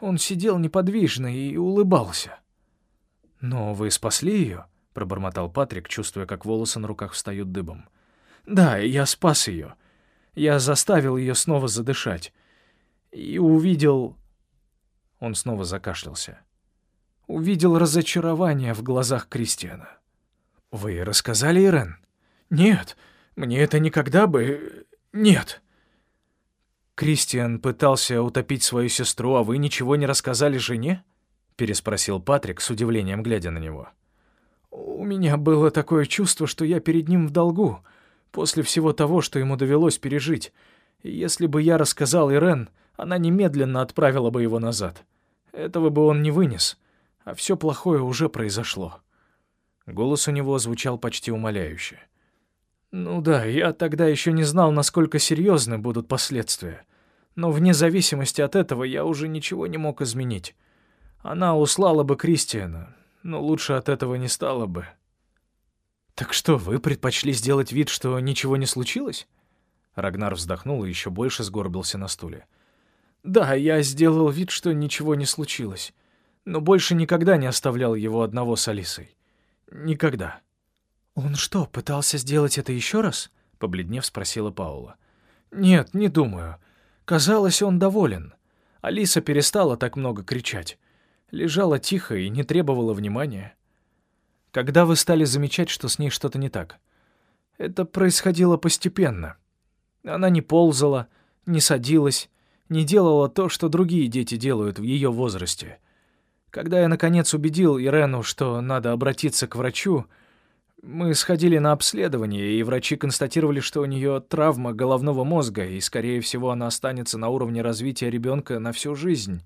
Он сидел неподвижно и улыбался. «Но вы спасли ее?» — пробормотал Патрик, чувствуя, как волосы на руках встают дыбом. «Да, я спас ее. Я заставил ее снова задышать. И увидел...» Он снова закашлялся. «Увидел разочарование в глазах Кристиана». «Вы рассказали Ирен?» «Нет, мне это никогда бы... Нет. Кристиан пытался утопить свою сестру, а вы ничего не рассказали жене? Переспросил Патрик с удивлением, глядя на него. У меня было такое чувство, что я перед ним в долгу, после всего того, что ему довелось пережить. Если бы я рассказал Ирен, она немедленно отправила бы его назад. Этого бы он не вынес, а все плохое уже произошло. Голос у него звучал почти умоляюще. Ну да, я тогда еще не знал, насколько серьезны будут последствия. Но вне зависимости от этого я уже ничего не мог изменить. Она услала бы Кристиана, но лучше от этого не стало бы. «Так что, вы предпочли сделать вид, что ничего не случилось?» Рагнар вздохнул и еще больше сгорбился на стуле. «Да, я сделал вид, что ничего не случилось, но больше никогда не оставлял его одного с Алисой. Никогда». «Он что, пытался сделать это еще раз?» — побледнев спросила Паула. «Нет, не думаю. Казалось, он доволен. Алиса перестала так много кричать. Лежала тихо и не требовала внимания. Когда вы стали замечать, что с ней что-то не так? Это происходило постепенно. Она не ползала, не садилась, не делала то, что другие дети делают в ее возрасте. Когда я, наконец, убедил Ирену, что надо обратиться к врачу, мы сходили на обследование, и врачи констатировали, что у нее травма головного мозга, и, скорее всего, она останется на уровне развития ребенка на всю жизнь.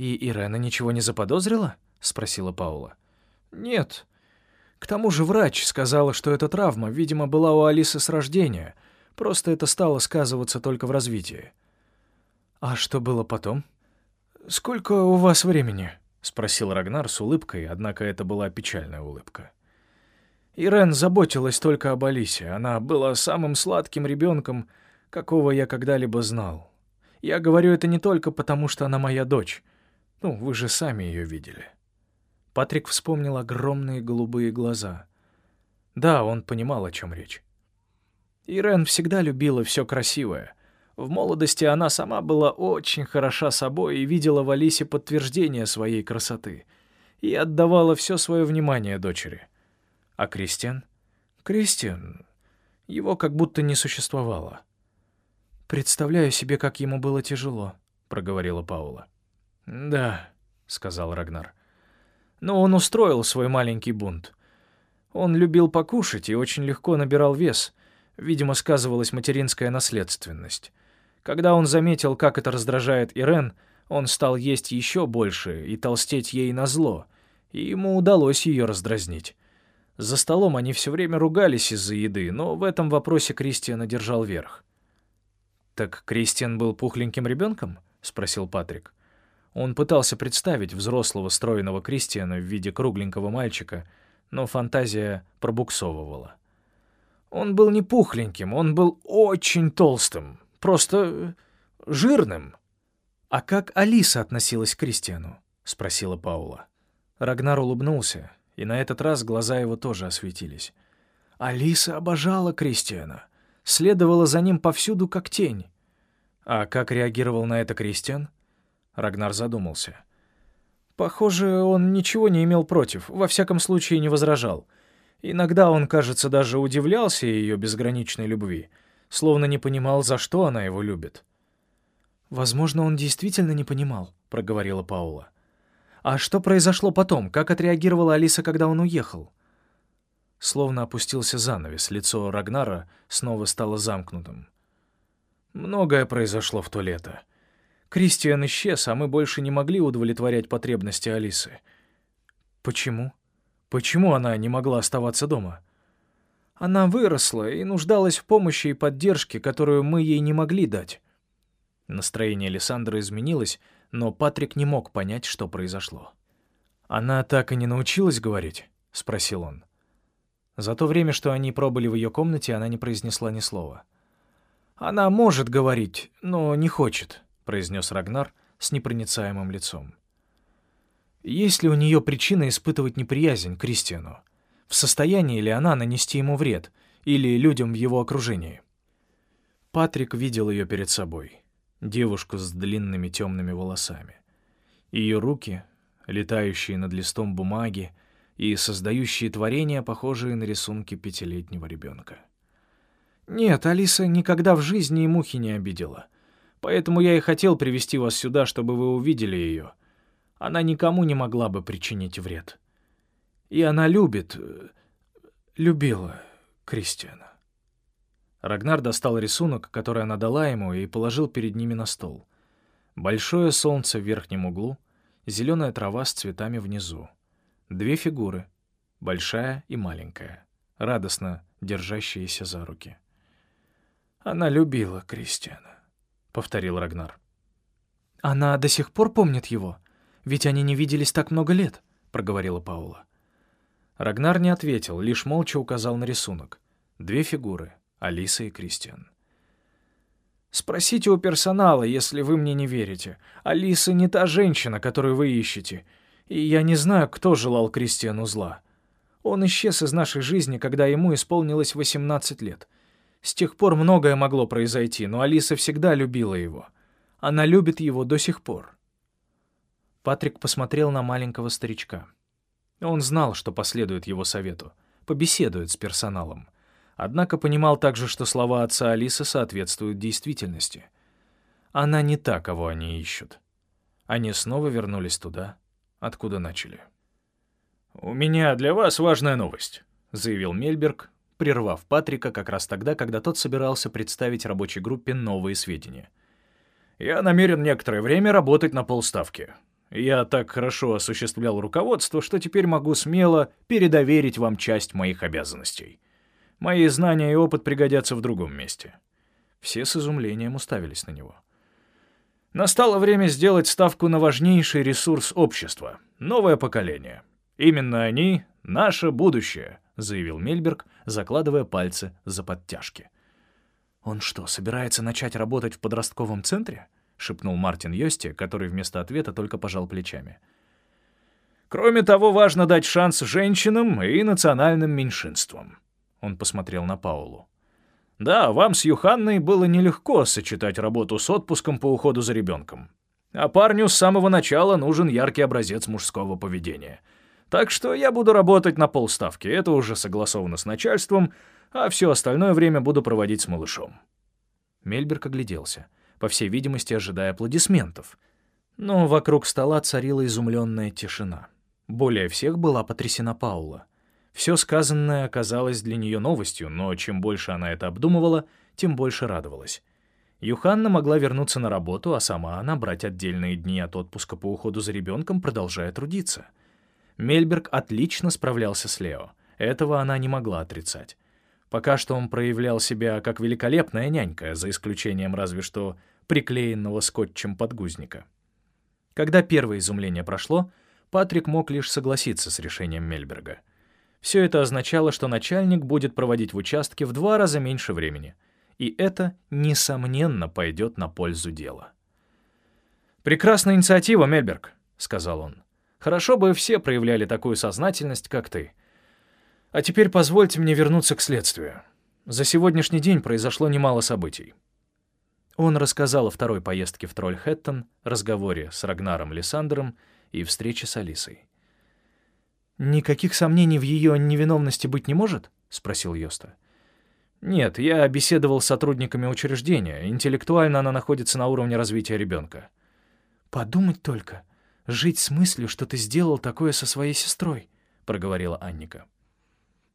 «И Ирена ничего не заподозрила?» — спросила Паула. «Нет. К тому же врач сказала, что эта травма, видимо, была у Алисы с рождения, просто это стало сказываться только в развитии». «А что было потом?» «Сколько у вас времени?» — спросил Рагнар с улыбкой, однако это была печальная улыбка. Ирен заботилась только об Алисе. Она была самым сладким ребенком, какого я когда-либо знал. Я говорю это не только потому, что она моя дочь. Ну, вы же сами ее видели. Патрик вспомнил огромные голубые глаза. Да, он понимал, о чем речь. Ирен всегда любила все красивое. В молодости она сама была очень хороша собой и видела в Алисе подтверждение своей красоты. И отдавала все свое внимание дочери. А Кристиан? Кристиан. Его как будто не существовало. «Представляю себе, как ему было тяжело», — проговорила Паула. «Да», — сказал Рагнар. «Но он устроил свой маленький бунт. Он любил покушать и очень легко набирал вес. Видимо, сказывалась материнская наследственность. Когда он заметил, как это раздражает Ирен, он стал есть еще больше и толстеть ей на зло, и ему удалось ее раздразнить. За столом они все время ругались из-за еды, но в этом вопросе Кристиан одержал верх. «Так Кристиан был пухленьким ребенком?» — спросил Патрик. Он пытался представить взрослого стройного Кристиана в виде кругленького мальчика, но фантазия пробуксовывала. Он был не пухленьким, он был очень толстым, просто э, жирным. «А как Алиса относилась к Кристиану?» — спросила Паула. Рагнар улыбнулся и на этот раз глаза его тоже осветились. Алиса обожала Кристиана, следовала за ним повсюду как тень. А как реагировал на это Кристиан? Рагнар задумался. Похоже, он ничего не имел против, во всяком случае не возражал. Иногда он, кажется, даже удивлялся ее безграничной любви, словно не понимал, за что она его любит. «Возможно, он действительно не понимал», — проговорила Паула. А что произошло потом? Как отреагировала Алиса, когда он уехал? Словно опустился занавес, лицо Рагнара снова стало замкнутым. Многое произошло в то лето. Кристиан исчез, а мы больше не могли удовлетворять потребности Алисы. Почему? Почему она не могла оставаться дома? Она выросла и нуждалась в помощи и поддержке, которую мы ей не могли дать. Настроение Лиссандры изменилось, но Патрик не мог понять, что произошло. «Она так и не научилась говорить?» — спросил он. За то время, что они пробыли в ее комнате, она не произнесла ни слова. «Она может говорить, но не хочет», — произнес Рагнар с непроницаемым лицом. «Есть ли у нее причина испытывать неприязнь к Кристиану? В состоянии ли она нанести ему вред или людям в его окружении?» Патрик видел ее перед собой девушку с длинными темными волосами. Ее руки, летающие над листом бумаги и создающие творения, похожие на рисунки пятилетнего ребенка. «Нет, Алиса никогда в жизни и мухи не обидела. Поэтому я и хотел привести вас сюда, чтобы вы увидели ее. Она никому не могла бы причинить вред. И она любит... Э, любила Кристиана. Рагнар достал рисунок, который она дала ему, и положил перед ними на стол. Большое солнце в верхнем углу, зеленая трава с цветами внизу. Две фигуры, большая и маленькая, радостно держащиеся за руки. «Она любила Кристиана», — повторил Рагнар. «Она до сих пор помнит его? Ведь они не виделись так много лет», — проговорила Паула. Рагнар не ответил, лишь молча указал на рисунок. Две фигуры, Алиса и Кристиан. «Спросите у персонала, если вы мне не верите. Алиса не та женщина, которую вы ищете. И я не знаю, кто желал Кристиану зла. Он исчез из нашей жизни, когда ему исполнилось 18 лет. С тех пор многое могло произойти, но Алиса всегда любила его. Она любит его до сих пор. Патрик посмотрел на маленького старичка. Он знал, что последует его совету, побеседует с персоналом. Однако понимал также, что слова отца Алисы соответствуют действительности. Она не та, кого они ищут. Они снова вернулись туда, откуда начали. «У меня для вас важная новость», — заявил Мельберг, прервав Патрика как раз тогда, когда тот собирался представить рабочей группе новые сведения. «Я намерен некоторое время работать на полставки. Я так хорошо осуществлял руководство, что теперь могу смело передоверить вам часть моих обязанностей. Мои знания и опыт пригодятся в другом месте». Все с изумлением уставились на него. Настало время сделать ставку на важнейший ресурс общества — новое поколение — «Именно они — наше будущее», — заявил Мельберг, закладывая пальцы за подтяжки. «Он что, собирается начать работать в подростковом центре?» — шепнул Мартин Йости, который вместо ответа только пожал плечами. «Кроме того, важно дать шанс женщинам и национальным меньшинствам», — он посмотрел на Паулу. «Да, вам с Юханной было нелегко сочетать работу с отпуском по уходу за ребенком. А парню с самого начала нужен яркий образец мужского поведения — так что я буду работать на полставки, это уже согласовано с начальством, а все остальное время буду проводить с малышом». Мельберг огляделся, по всей видимости, ожидая аплодисментов. Но вокруг стола царила изумленная тишина. Более всех была потрясена Паула. Все сказанное оказалось для нее новостью, но чем больше она это обдумывала, тем больше радовалась. Юханна могла вернуться на работу, а сама она брать отдельные дни от отпуска по уходу за ребенком, продолжая трудиться — Мельберг отлично справлялся с Лео. Этого она не могла отрицать. Пока что он проявлял себя как великолепная нянька, за исключением разве что приклеенного скотчем подгузника. Когда первое изумление прошло, Патрик мог лишь согласиться с решением Мельберга. Все это означало, что начальник будет проводить в участке в два раза меньше времени. И это, несомненно, пойдет на пользу дела. «Прекрасная инициатива, Мельберг», — сказал он. Хорошо бы все проявляли такую сознательность, как ты. А теперь позвольте мне вернуться к следствию. За сегодняшний день произошло немало событий. Он рассказал о второй поездке в Трольхэттон, разговоре с Рагнаром Лиссандером и встрече с Алисой. «Никаких сомнений в ее невиновности быть не может?» — спросил Йоста. «Нет, я беседовал с сотрудниками учреждения. Интеллектуально она находится на уровне развития ребенка». «Подумать только. «Жить с мыслью, что ты сделал такое со своей сестрой», — проговорила Анника.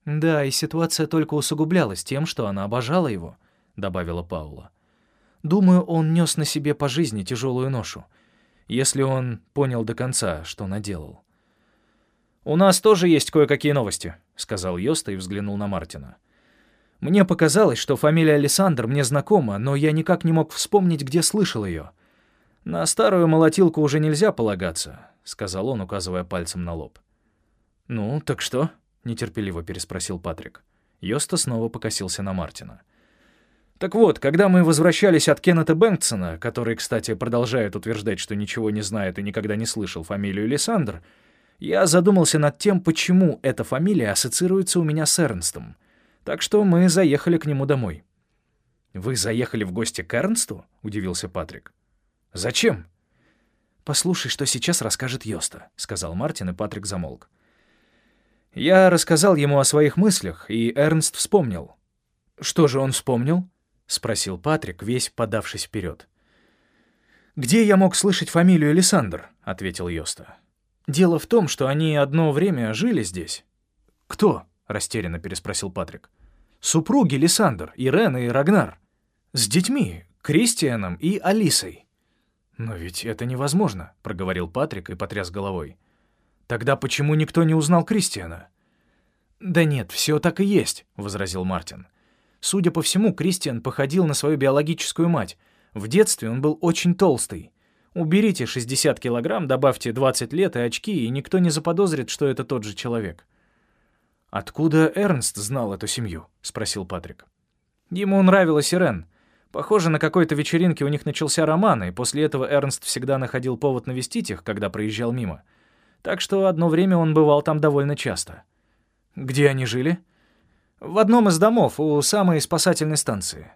«Да, и ситуация только усугублялась тем, что она обожала его», — добавила Паула. «Думаю, он нес на себе по жизни тяжелую ношу, если он понял до конца, что наделал». «У нас тоже есть кое-какие новости», — сказал Йоста и взглянул на Мартина. «Мне показалось, что фамилия Александр мне знакома, но я никак не мог вспомнить, где слышал ее. «На старую молотилку уже нельзя полагаться», — сказал он, указывая пальцем на лоб. «Ну, так что?» — нетерпеливо переспросил Патрик. Йоста снова покосился на Мартина. «Так вот, когда мы возвращались от Кеннета Бэнксона, который, кстати, продолжает утверждать, что ничего не знает и никогда не слышал фамилию Лиссандр, я задумался над тем, почему эта фамилия ассоциируется у меня с Эрнстом. Так что мы заехали к нему домой». «Вы заехали в гости к Эрнсту?» — удивился Патрик. «Зачем?» «Послушай, что сейчас расскажет Йоста», — сказал Мартин, и Патрик замолк. Я рассказал ему о своих мыслях, и Эрнст вспомнил. «Что же он вспомнил?» — спросил Патрик, весь подавшись вперед. «Где я мог слышать фамилию Александр?» — ответил Йоста. «Дело в том, что они одно время жили здесь». «Кто?» — растерянно переспросил Патрик. «Супруги Лиссандр, Ирен и Рагнар. С детьми, Кристианом и Алисой». «Но ведь это невозможно», — проговорил Патрик и потряс головой. «Тогда почему никто не узнал Кристиана?» «Да нет, все так и есть», — возразил Мартин. «Судя по всему, Кристиан походил на свою биологическую мать. В детстве он был очень толстый. Уберите 60 килограмм, добавьте 20 лет и очки, и никто не заподозрит, что это тот же человек». «Откуда Эрнст знал эту семью?» — спросил Патрик. «Ему нравилась Ирен. Похоже, на какой-то вечеринке у них начался роман, и после этого Эрнст всегда находил повод навестить их, когда проезжал мимо. Так что одно время он бывал там довольно часто. Где они жили? В одном из домов, у самой спасательной станции.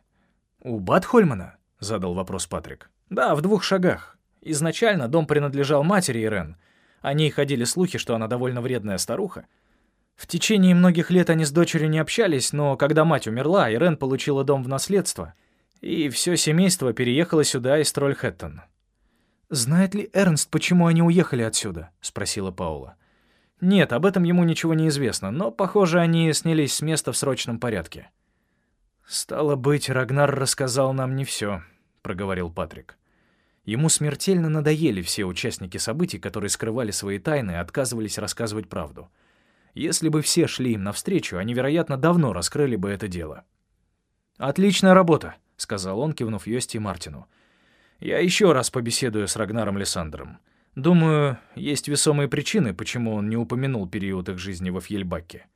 «У Батхольмана?» — задал вопрос Патрик. «Да, в двух шагах. Изначально дом принадлежал матери Ирен. О ней ходили слухи, что она довольно вредная старуха. В течение многих лет они с дочерью не общались, но когда мать умерла, Ирен получила дом в наследство, и все семейство переехало сюда из Трольхэттон. «Знает ли Эрнст, почему они уехали отсюда?» — спросила Паула. «Нет, об этом ему ничего не известно, но, похоже, они снялись с места в срочном порядке». «Стало быть, Рагнар рассказал нам не все», — проговорил Патрик. Ему смертельно надоели все участники событий, которые скрывали свои тайны и отказывались рассказывать правду. Если бы все шли им навстречу, они, вероятно, давно раскрыли бы это дело. «Отличная работа», — сказал он, кивнув Йости и Мартину. «Я еще раз побеседую с Рагнаром Лиссандром. Думаю, есть весомые причины, почему он не упомянул период их жизни во Фьельбаке.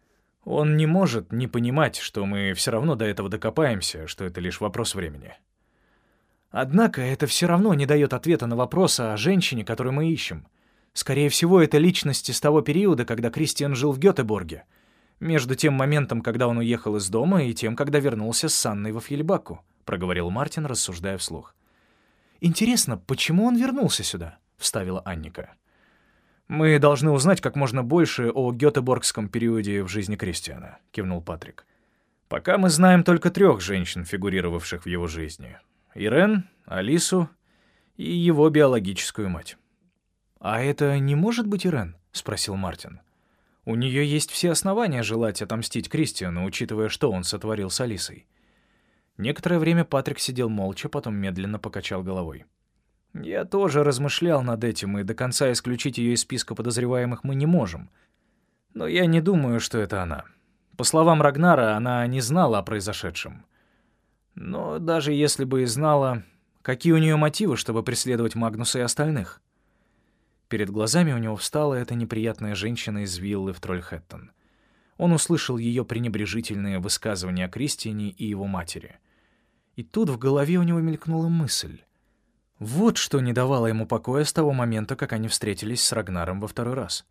Он не может не понимать, что мы все равно до этого докопаемся, что это лишь вопрос времени. Однако это все равно не дает ответа на вопрос о женщине, которую мы ищем. Скорее всего, это личность из того периода, когда Кристиан жил в Гетеборге. Между тем моментом, когда он уехал из дома, и тем, когда вернулся с Анной во Фьельбаку, — проговорил Мартин, рассуждая вслух. «Интересно, почему он вернулся сюда?» — вставила Анника. «Мы должны узнать как можно больше о гетеборгском периоде в жизни Кристиана», — кивнул Патрик. «Пока мы знаем только трех женщин, фигурировавших в его жизни. Ирен, Алису и его биологическую мать». «А это не может быть Ирен?» — спросил Мартин. «У нее есть все основания желать отомстить Кристиану, учитывая, что он сотворил с Алисой». Некоторое время Патрик сидел молча, потом медленно покачал головой. Я тоже размышлял над этим, и до конца исключить ее из списка подозреваемых мы не можем. Но я не думаю, что это она. По словам Рагнара, она не знала о произошедшем. Но даже если бы и знала, какие у нее мотивы, чтобы преследовать Магнуса и остальных? Перед глазами у него встала эта неприятная женщина из виллы в Трольхэттон. Он услышал ее пренебрежительные высказывания о Кристиане и его матери. И тут в голове у него мелькнула мысль. Вот что не давало ему покоя с того момента, как они встретились с Рагнаром во второй раз.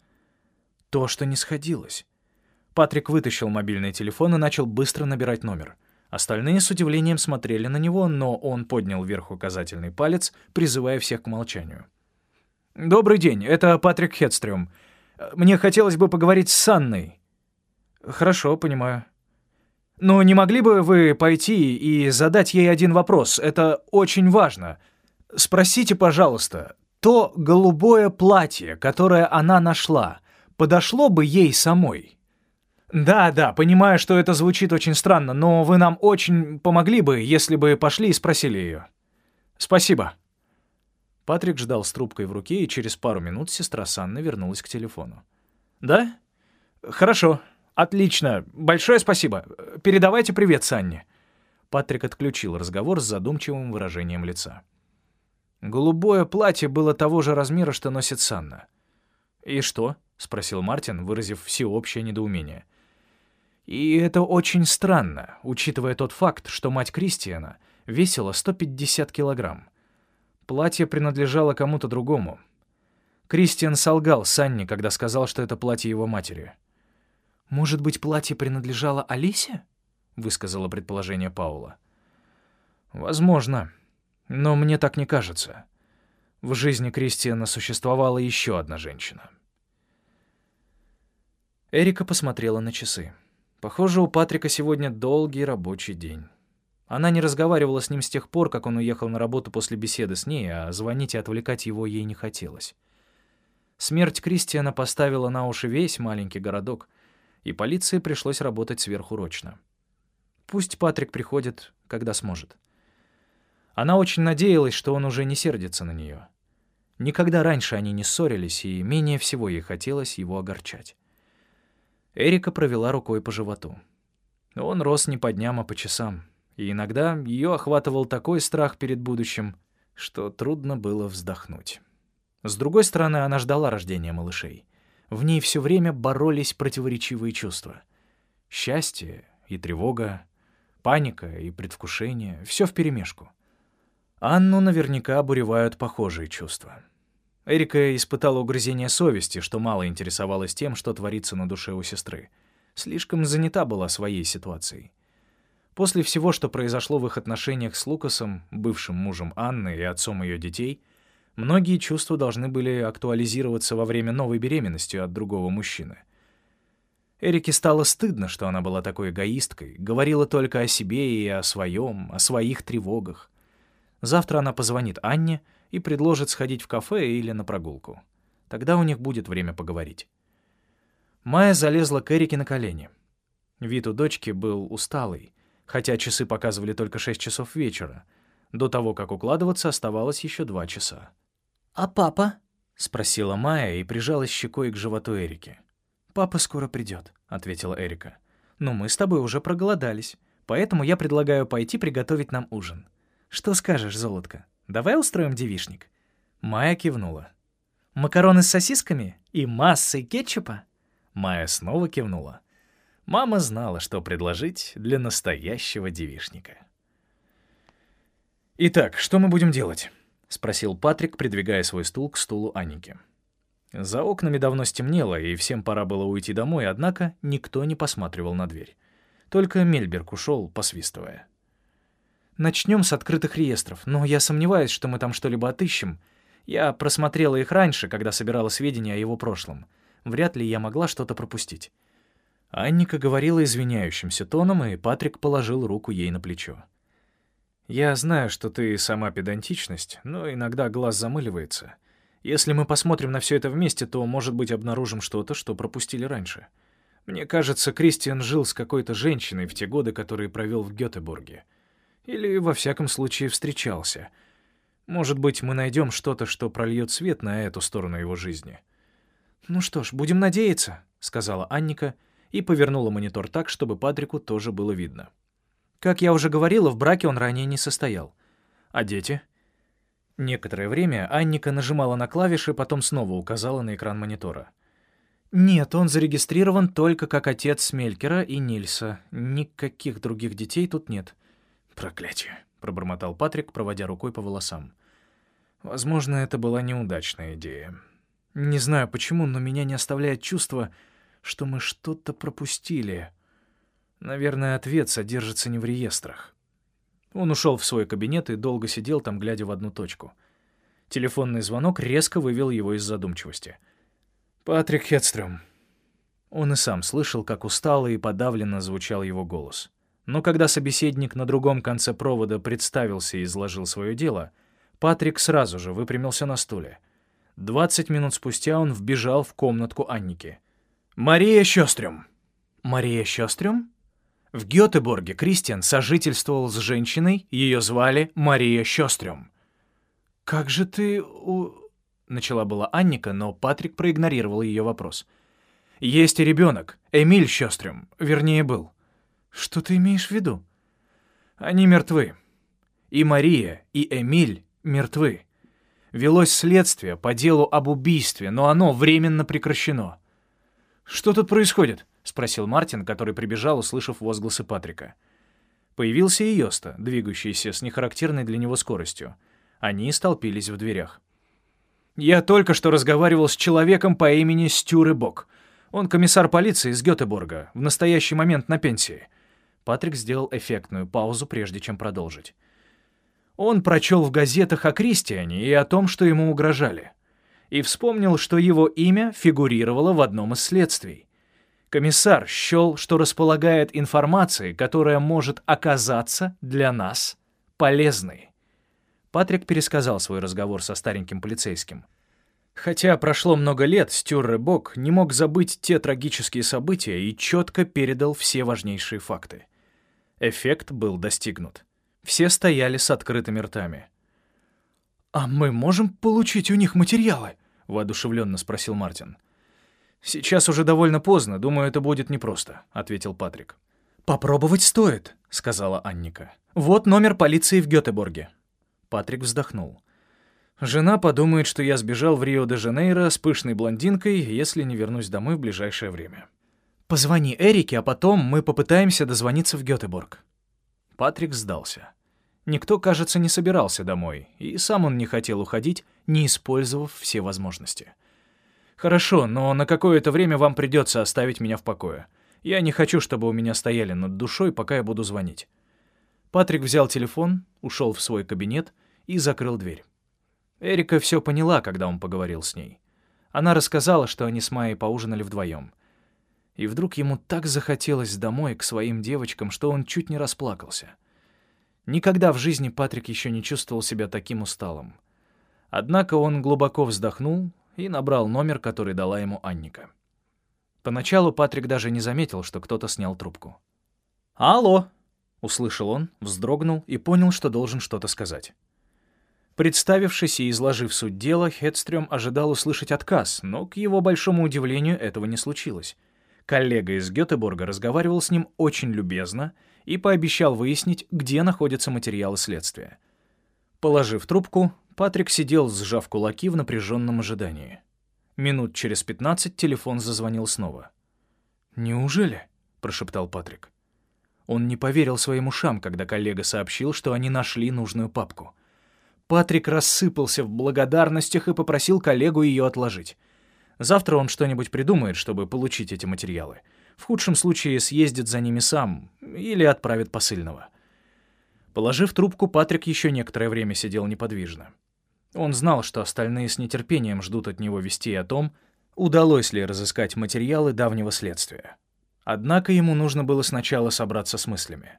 То, что не сходилось. Патрик вытащил мобильный телефон и начал быстро набирать номер. Остальные с удивлением смотрели на него, но он поднял вверх указательный палец, призывая всех к молчанию. «Добрый день, это Патрик Хедстрём. Мне хотелось бы поговорить с Анной». «Хорошо, понимаю». «Но не могли бы вы пойти и задать ей один вопрос? Это очень важно. Спросите, пожалуйста, то голубое платье, которое она нашла, подошло бы ей самой? Да, да, понимаю, что это звучит очень странно, но вы нам очень помогли бы, если бы пошли и спросили ее. Спасибо. Патрик ждал с трубкой в руке, и через пару минут сестра Санны вернулась к телефону. «Да? Хорошо. Отлично. Большое спасибо. Передавайте привет Санне». Патрик отключил разговор с задумчивым выражением лица. Голубое платье было того же размера, что носит Санна. «И что?» — спросил Мартин, выразив всеобщее недоумение. «И это очень странно, учитывая тот факт, что мать Кристиана весила 150 килограмм. Платье принадлежало кому-то другому. Кристиан солгал Санне, когда сказал, что это платье его матери. «Может быть, платье принадлежало Алисе?» — высказала предположение Паула. «Возможно». Но мне так не кажется. В жизни Кристиана существовала еще одна женщина. Эрика посмотрела на часы. Похоже, у Патрика сегодня долгий рабочий день. Она не разговаривала с ним с тех пор, как он уехал на работу после беседы с ней, а звонить и отвлекать его ей не хотелось. Смерть Кристиана поставила на уши весь маленький городок, и полиции пришлось работать сверхурочно. Пусть Патрик приходит, когда сможет. Она очень надеялась, что он уже не сердится на нее. Никогда раньше они не ссорились, и менее всего ей хотелось его огорчать. Эрика провела рукой по животу. Он рос не по дням, а по часам, и иногда ее охватывал такой страх перед будущим, что трудно было вздохнуть. С другой стороны, она ждала рождения малышей. В ней все время боролись противоречивые чувства. Счастье и тревога, паника и предвкушение — все вперемешку. Анну наверняка обуревают похожие чувства. Эрика испытала угрызение совести, что мало интересовалась тем, что творится на душе у сестры. Слишком занята была своей ситуацией. После всего, что произошло в их отношениях с Лукасом, бывшим мужем Анны и отцом ее детей, многие чувства должны были актуализироваться во время новой беременности от другого мужчины. Эрике стало стыдно, что она была такой эгоисткой, говорила только о себе и о своем, о своих тревогах. Завтра она позвонит Анне и предложит сходить в кафе или на прогулку. Тогда у них будет время поговорить. Майя залезла к Эрике на колени. Вид у дочки был усталый, хотя часы показывали только 6 часов вечера. До того, как укладываться, оставалось еще два часа. «А папа?» — спросила Майя и прижалась щекой к животу Эрики. «Папа скоро придет», — ответила Эрика. «Но мы с тобой уже проголодались, поэтому я предлагаю пойти приготовить нам ужин. Что скажешь, золотко? Давай устроим девишник?» Майя кивнула. «Макароны с сосисками и массой кетчупа?» Майя снова кивнула. Мама знала, что предложить для настоящего девишника. «Итак, что мы будем делать?» — спросил Патрик, придвигая свой стул к стулу Анники. За окнами давно стемнело, и всем пора было уйти домой, однако никто не посматривал на дверь. Только Мельберг ушел, посвистывая. «Начнем с открытых реестров, но я сомневаюсь, что мы там что-либо отыщем. Я просмотрела их раньше, когда собирала сведения о его прошлом. Вряд ли я могла что-то пропустить». Анника говорила извиняющимся тоном, и Патрик положил руку ей на плечо. «Я знаю, что ты сама педантичность, но иногда глаз замыливается. Если мы посмотрим на все это вместе, то, может быть, обнаружим что-то, что пропустили раньше. Мне кажется, Кристиан жил с какой-то женщиной в те годы, которые провел в Гетеборге. Или, во всяком случае, встречался. Может быть, мы найдем что-то, что прольет свет на эту сторону его жизни». «Ну что ж, будем надеяться», — сказала Анника и повернула монитор так, чтобы Патрику тоже было видно. Как я уже говорила, в браке он ранее не состоял. А дети? Некоторое время Анника нажимала на клавиши, потом снова указала на экран монитора. «Нет, он зарегистрирован только как отец Мелькера и Нильса. Никаких других детей тут нет». «Проклятие», — пробормотал Патрик, проводя рукой по волосам. «Возможно, это была неудачная идея. Не знаю почему, но меня не оставляет чувство, что мы что-то пропустили. Наверное, ответ содержится не в реестрах. Он ушел в свой кабинет и долго сидел там, глядя в одну точку. Телефонный звонок резко вывел его из задумчивости. «Патрик Хедстрём». Он и сам слышал, как устало и подавленно звучал его голос. Но когда собеседник на другом конце провода представился и изложил свое дело, Патрик сразу же выпрямился на стуле — Двадцать минут спустя он вбежал в комнатку Анники. «Мария Щёстрюм!» «Мария Щёстрюм?» В Гётеборге Кристиан сожительствовал с женщиной, ее звали Мария Щёстрюм. «Как же ты у...» — начала была Анника, но Патрик проигнорировал ее вопрос. «Есть и ребенок, Эмиль Щёстрюм, вернее, был». «Что ты имеешь в виду?» «Они мертвы. И Мария, и Эмиль мертвы. Велось следствие по делу об убийстве, но оно временно прекращено. «Что тут происходит?» — спросил Мартин, который прибежал, услышав возгласы Патрика. Появился и Йоста, двигающийся с нехарактерной для него скоростью. Они столпились в дверях. «Я только что разговаривал с человеком по имени Стюре Бок. Он комиссар полиции из Гетеборга, в настоящий момент на пенсии». Патрик сделал эффектную паузу, прежде чем продолжить. Он прочел в газетах о Кристиане и о том, что ему угрожали. И вспомнил, что его имя фигурировало в одном из следствий. Комиссар счел, что располагает информацией, которая может оказаться для нас полезной. Патрик пересказал свой разговор со стареньким полицейским. Хотя прошло много лет, Стюрре Бок не мог забыть те трагические события и четко передал все важнейшие факты. Эффект был достигнут. Все стояли с открытыми ртами. «А мы можем получить у них материалы?» — воодушевленно спросил Мартин. «Сейчас уже довольно поздно, думаю, это будет непросто», — ответил Патрик. «Попробовать стоит», — сказала Анника. «Вот номер полиции в Гётеборге». Патрик вздохнул. «Жена подумает, что я сбежал в Рио-де-Жанейро с пышной блондинкой, если не вернусь домой в ближайшее время». «Позвони Эрике, а потом мы попытаемся дозвониться в Гётеборг». Патрик сдался. Никто, кажется, не собирался домой, и сам он не хотел уходить, не использовав все возможности. «Хорошо, но на какое-то время вам придется оставить меня в покое. Я не хочу, чтобы у меня стояли над душой, пока я буду звонить». Патрик взял телефон, ушел в свой кабинет и закрыл дверь. Эрика все поняла, когда он поговорил с ней. Она рассказала, что они с Майей поужинали вдвоем. И вдруг ему так захотелось домой к своим девочкам, что он чуть не расплакался. Никогда в жизни Патрик еще не чувствовал себя таким усталым. Однако он глубоко вздохнул и набрал номер, который дала ему Анника. Поначалу Патрик даже не заметил, что кто-то снял трубку. «Алло!» — услышал он, вздрогнул и понял, что должен что-то сказать. Представившись и изложив суть дела, Хедстрём ожидал услышать отказ, но, к его большому удивлению, этого не случилось. Коллега из Гётеборга разговаривал с ним очень любезно и пообещал выяснить, где находятся материалы следствия. Положив трубку, Патрик сидел, сжав кулаки в напряженном ожидании. Минут через пятнадцать телефон зазвонил снова. «Неужели?» — прошептал Патрик. Он не поверил своим ушам, когда коллега сообщил, что они нашли нужную папку. Патрик рассыпался в благодарностях и попросил коллегу ее отложить. Завтра он что-нибудь придумает, чтобы получить эти материалы. В худшем случае съездит за ними сам или отправит посыльного. Положив трубку, Патрик еще некоторое время сидел неподвижно. Он знал, что остальные с нетерпением ждут от него вестей о том, удалось ли разыскать материалы давнего следствия. Однако ему нужно было сначала собраться с мыслями.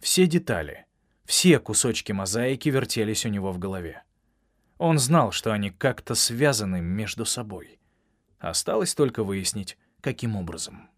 Все детали, все кусочки мозаики вертелись у него в голове. Он знал, что они как-то связаны между собой. Осталось только выяснить, каким образом.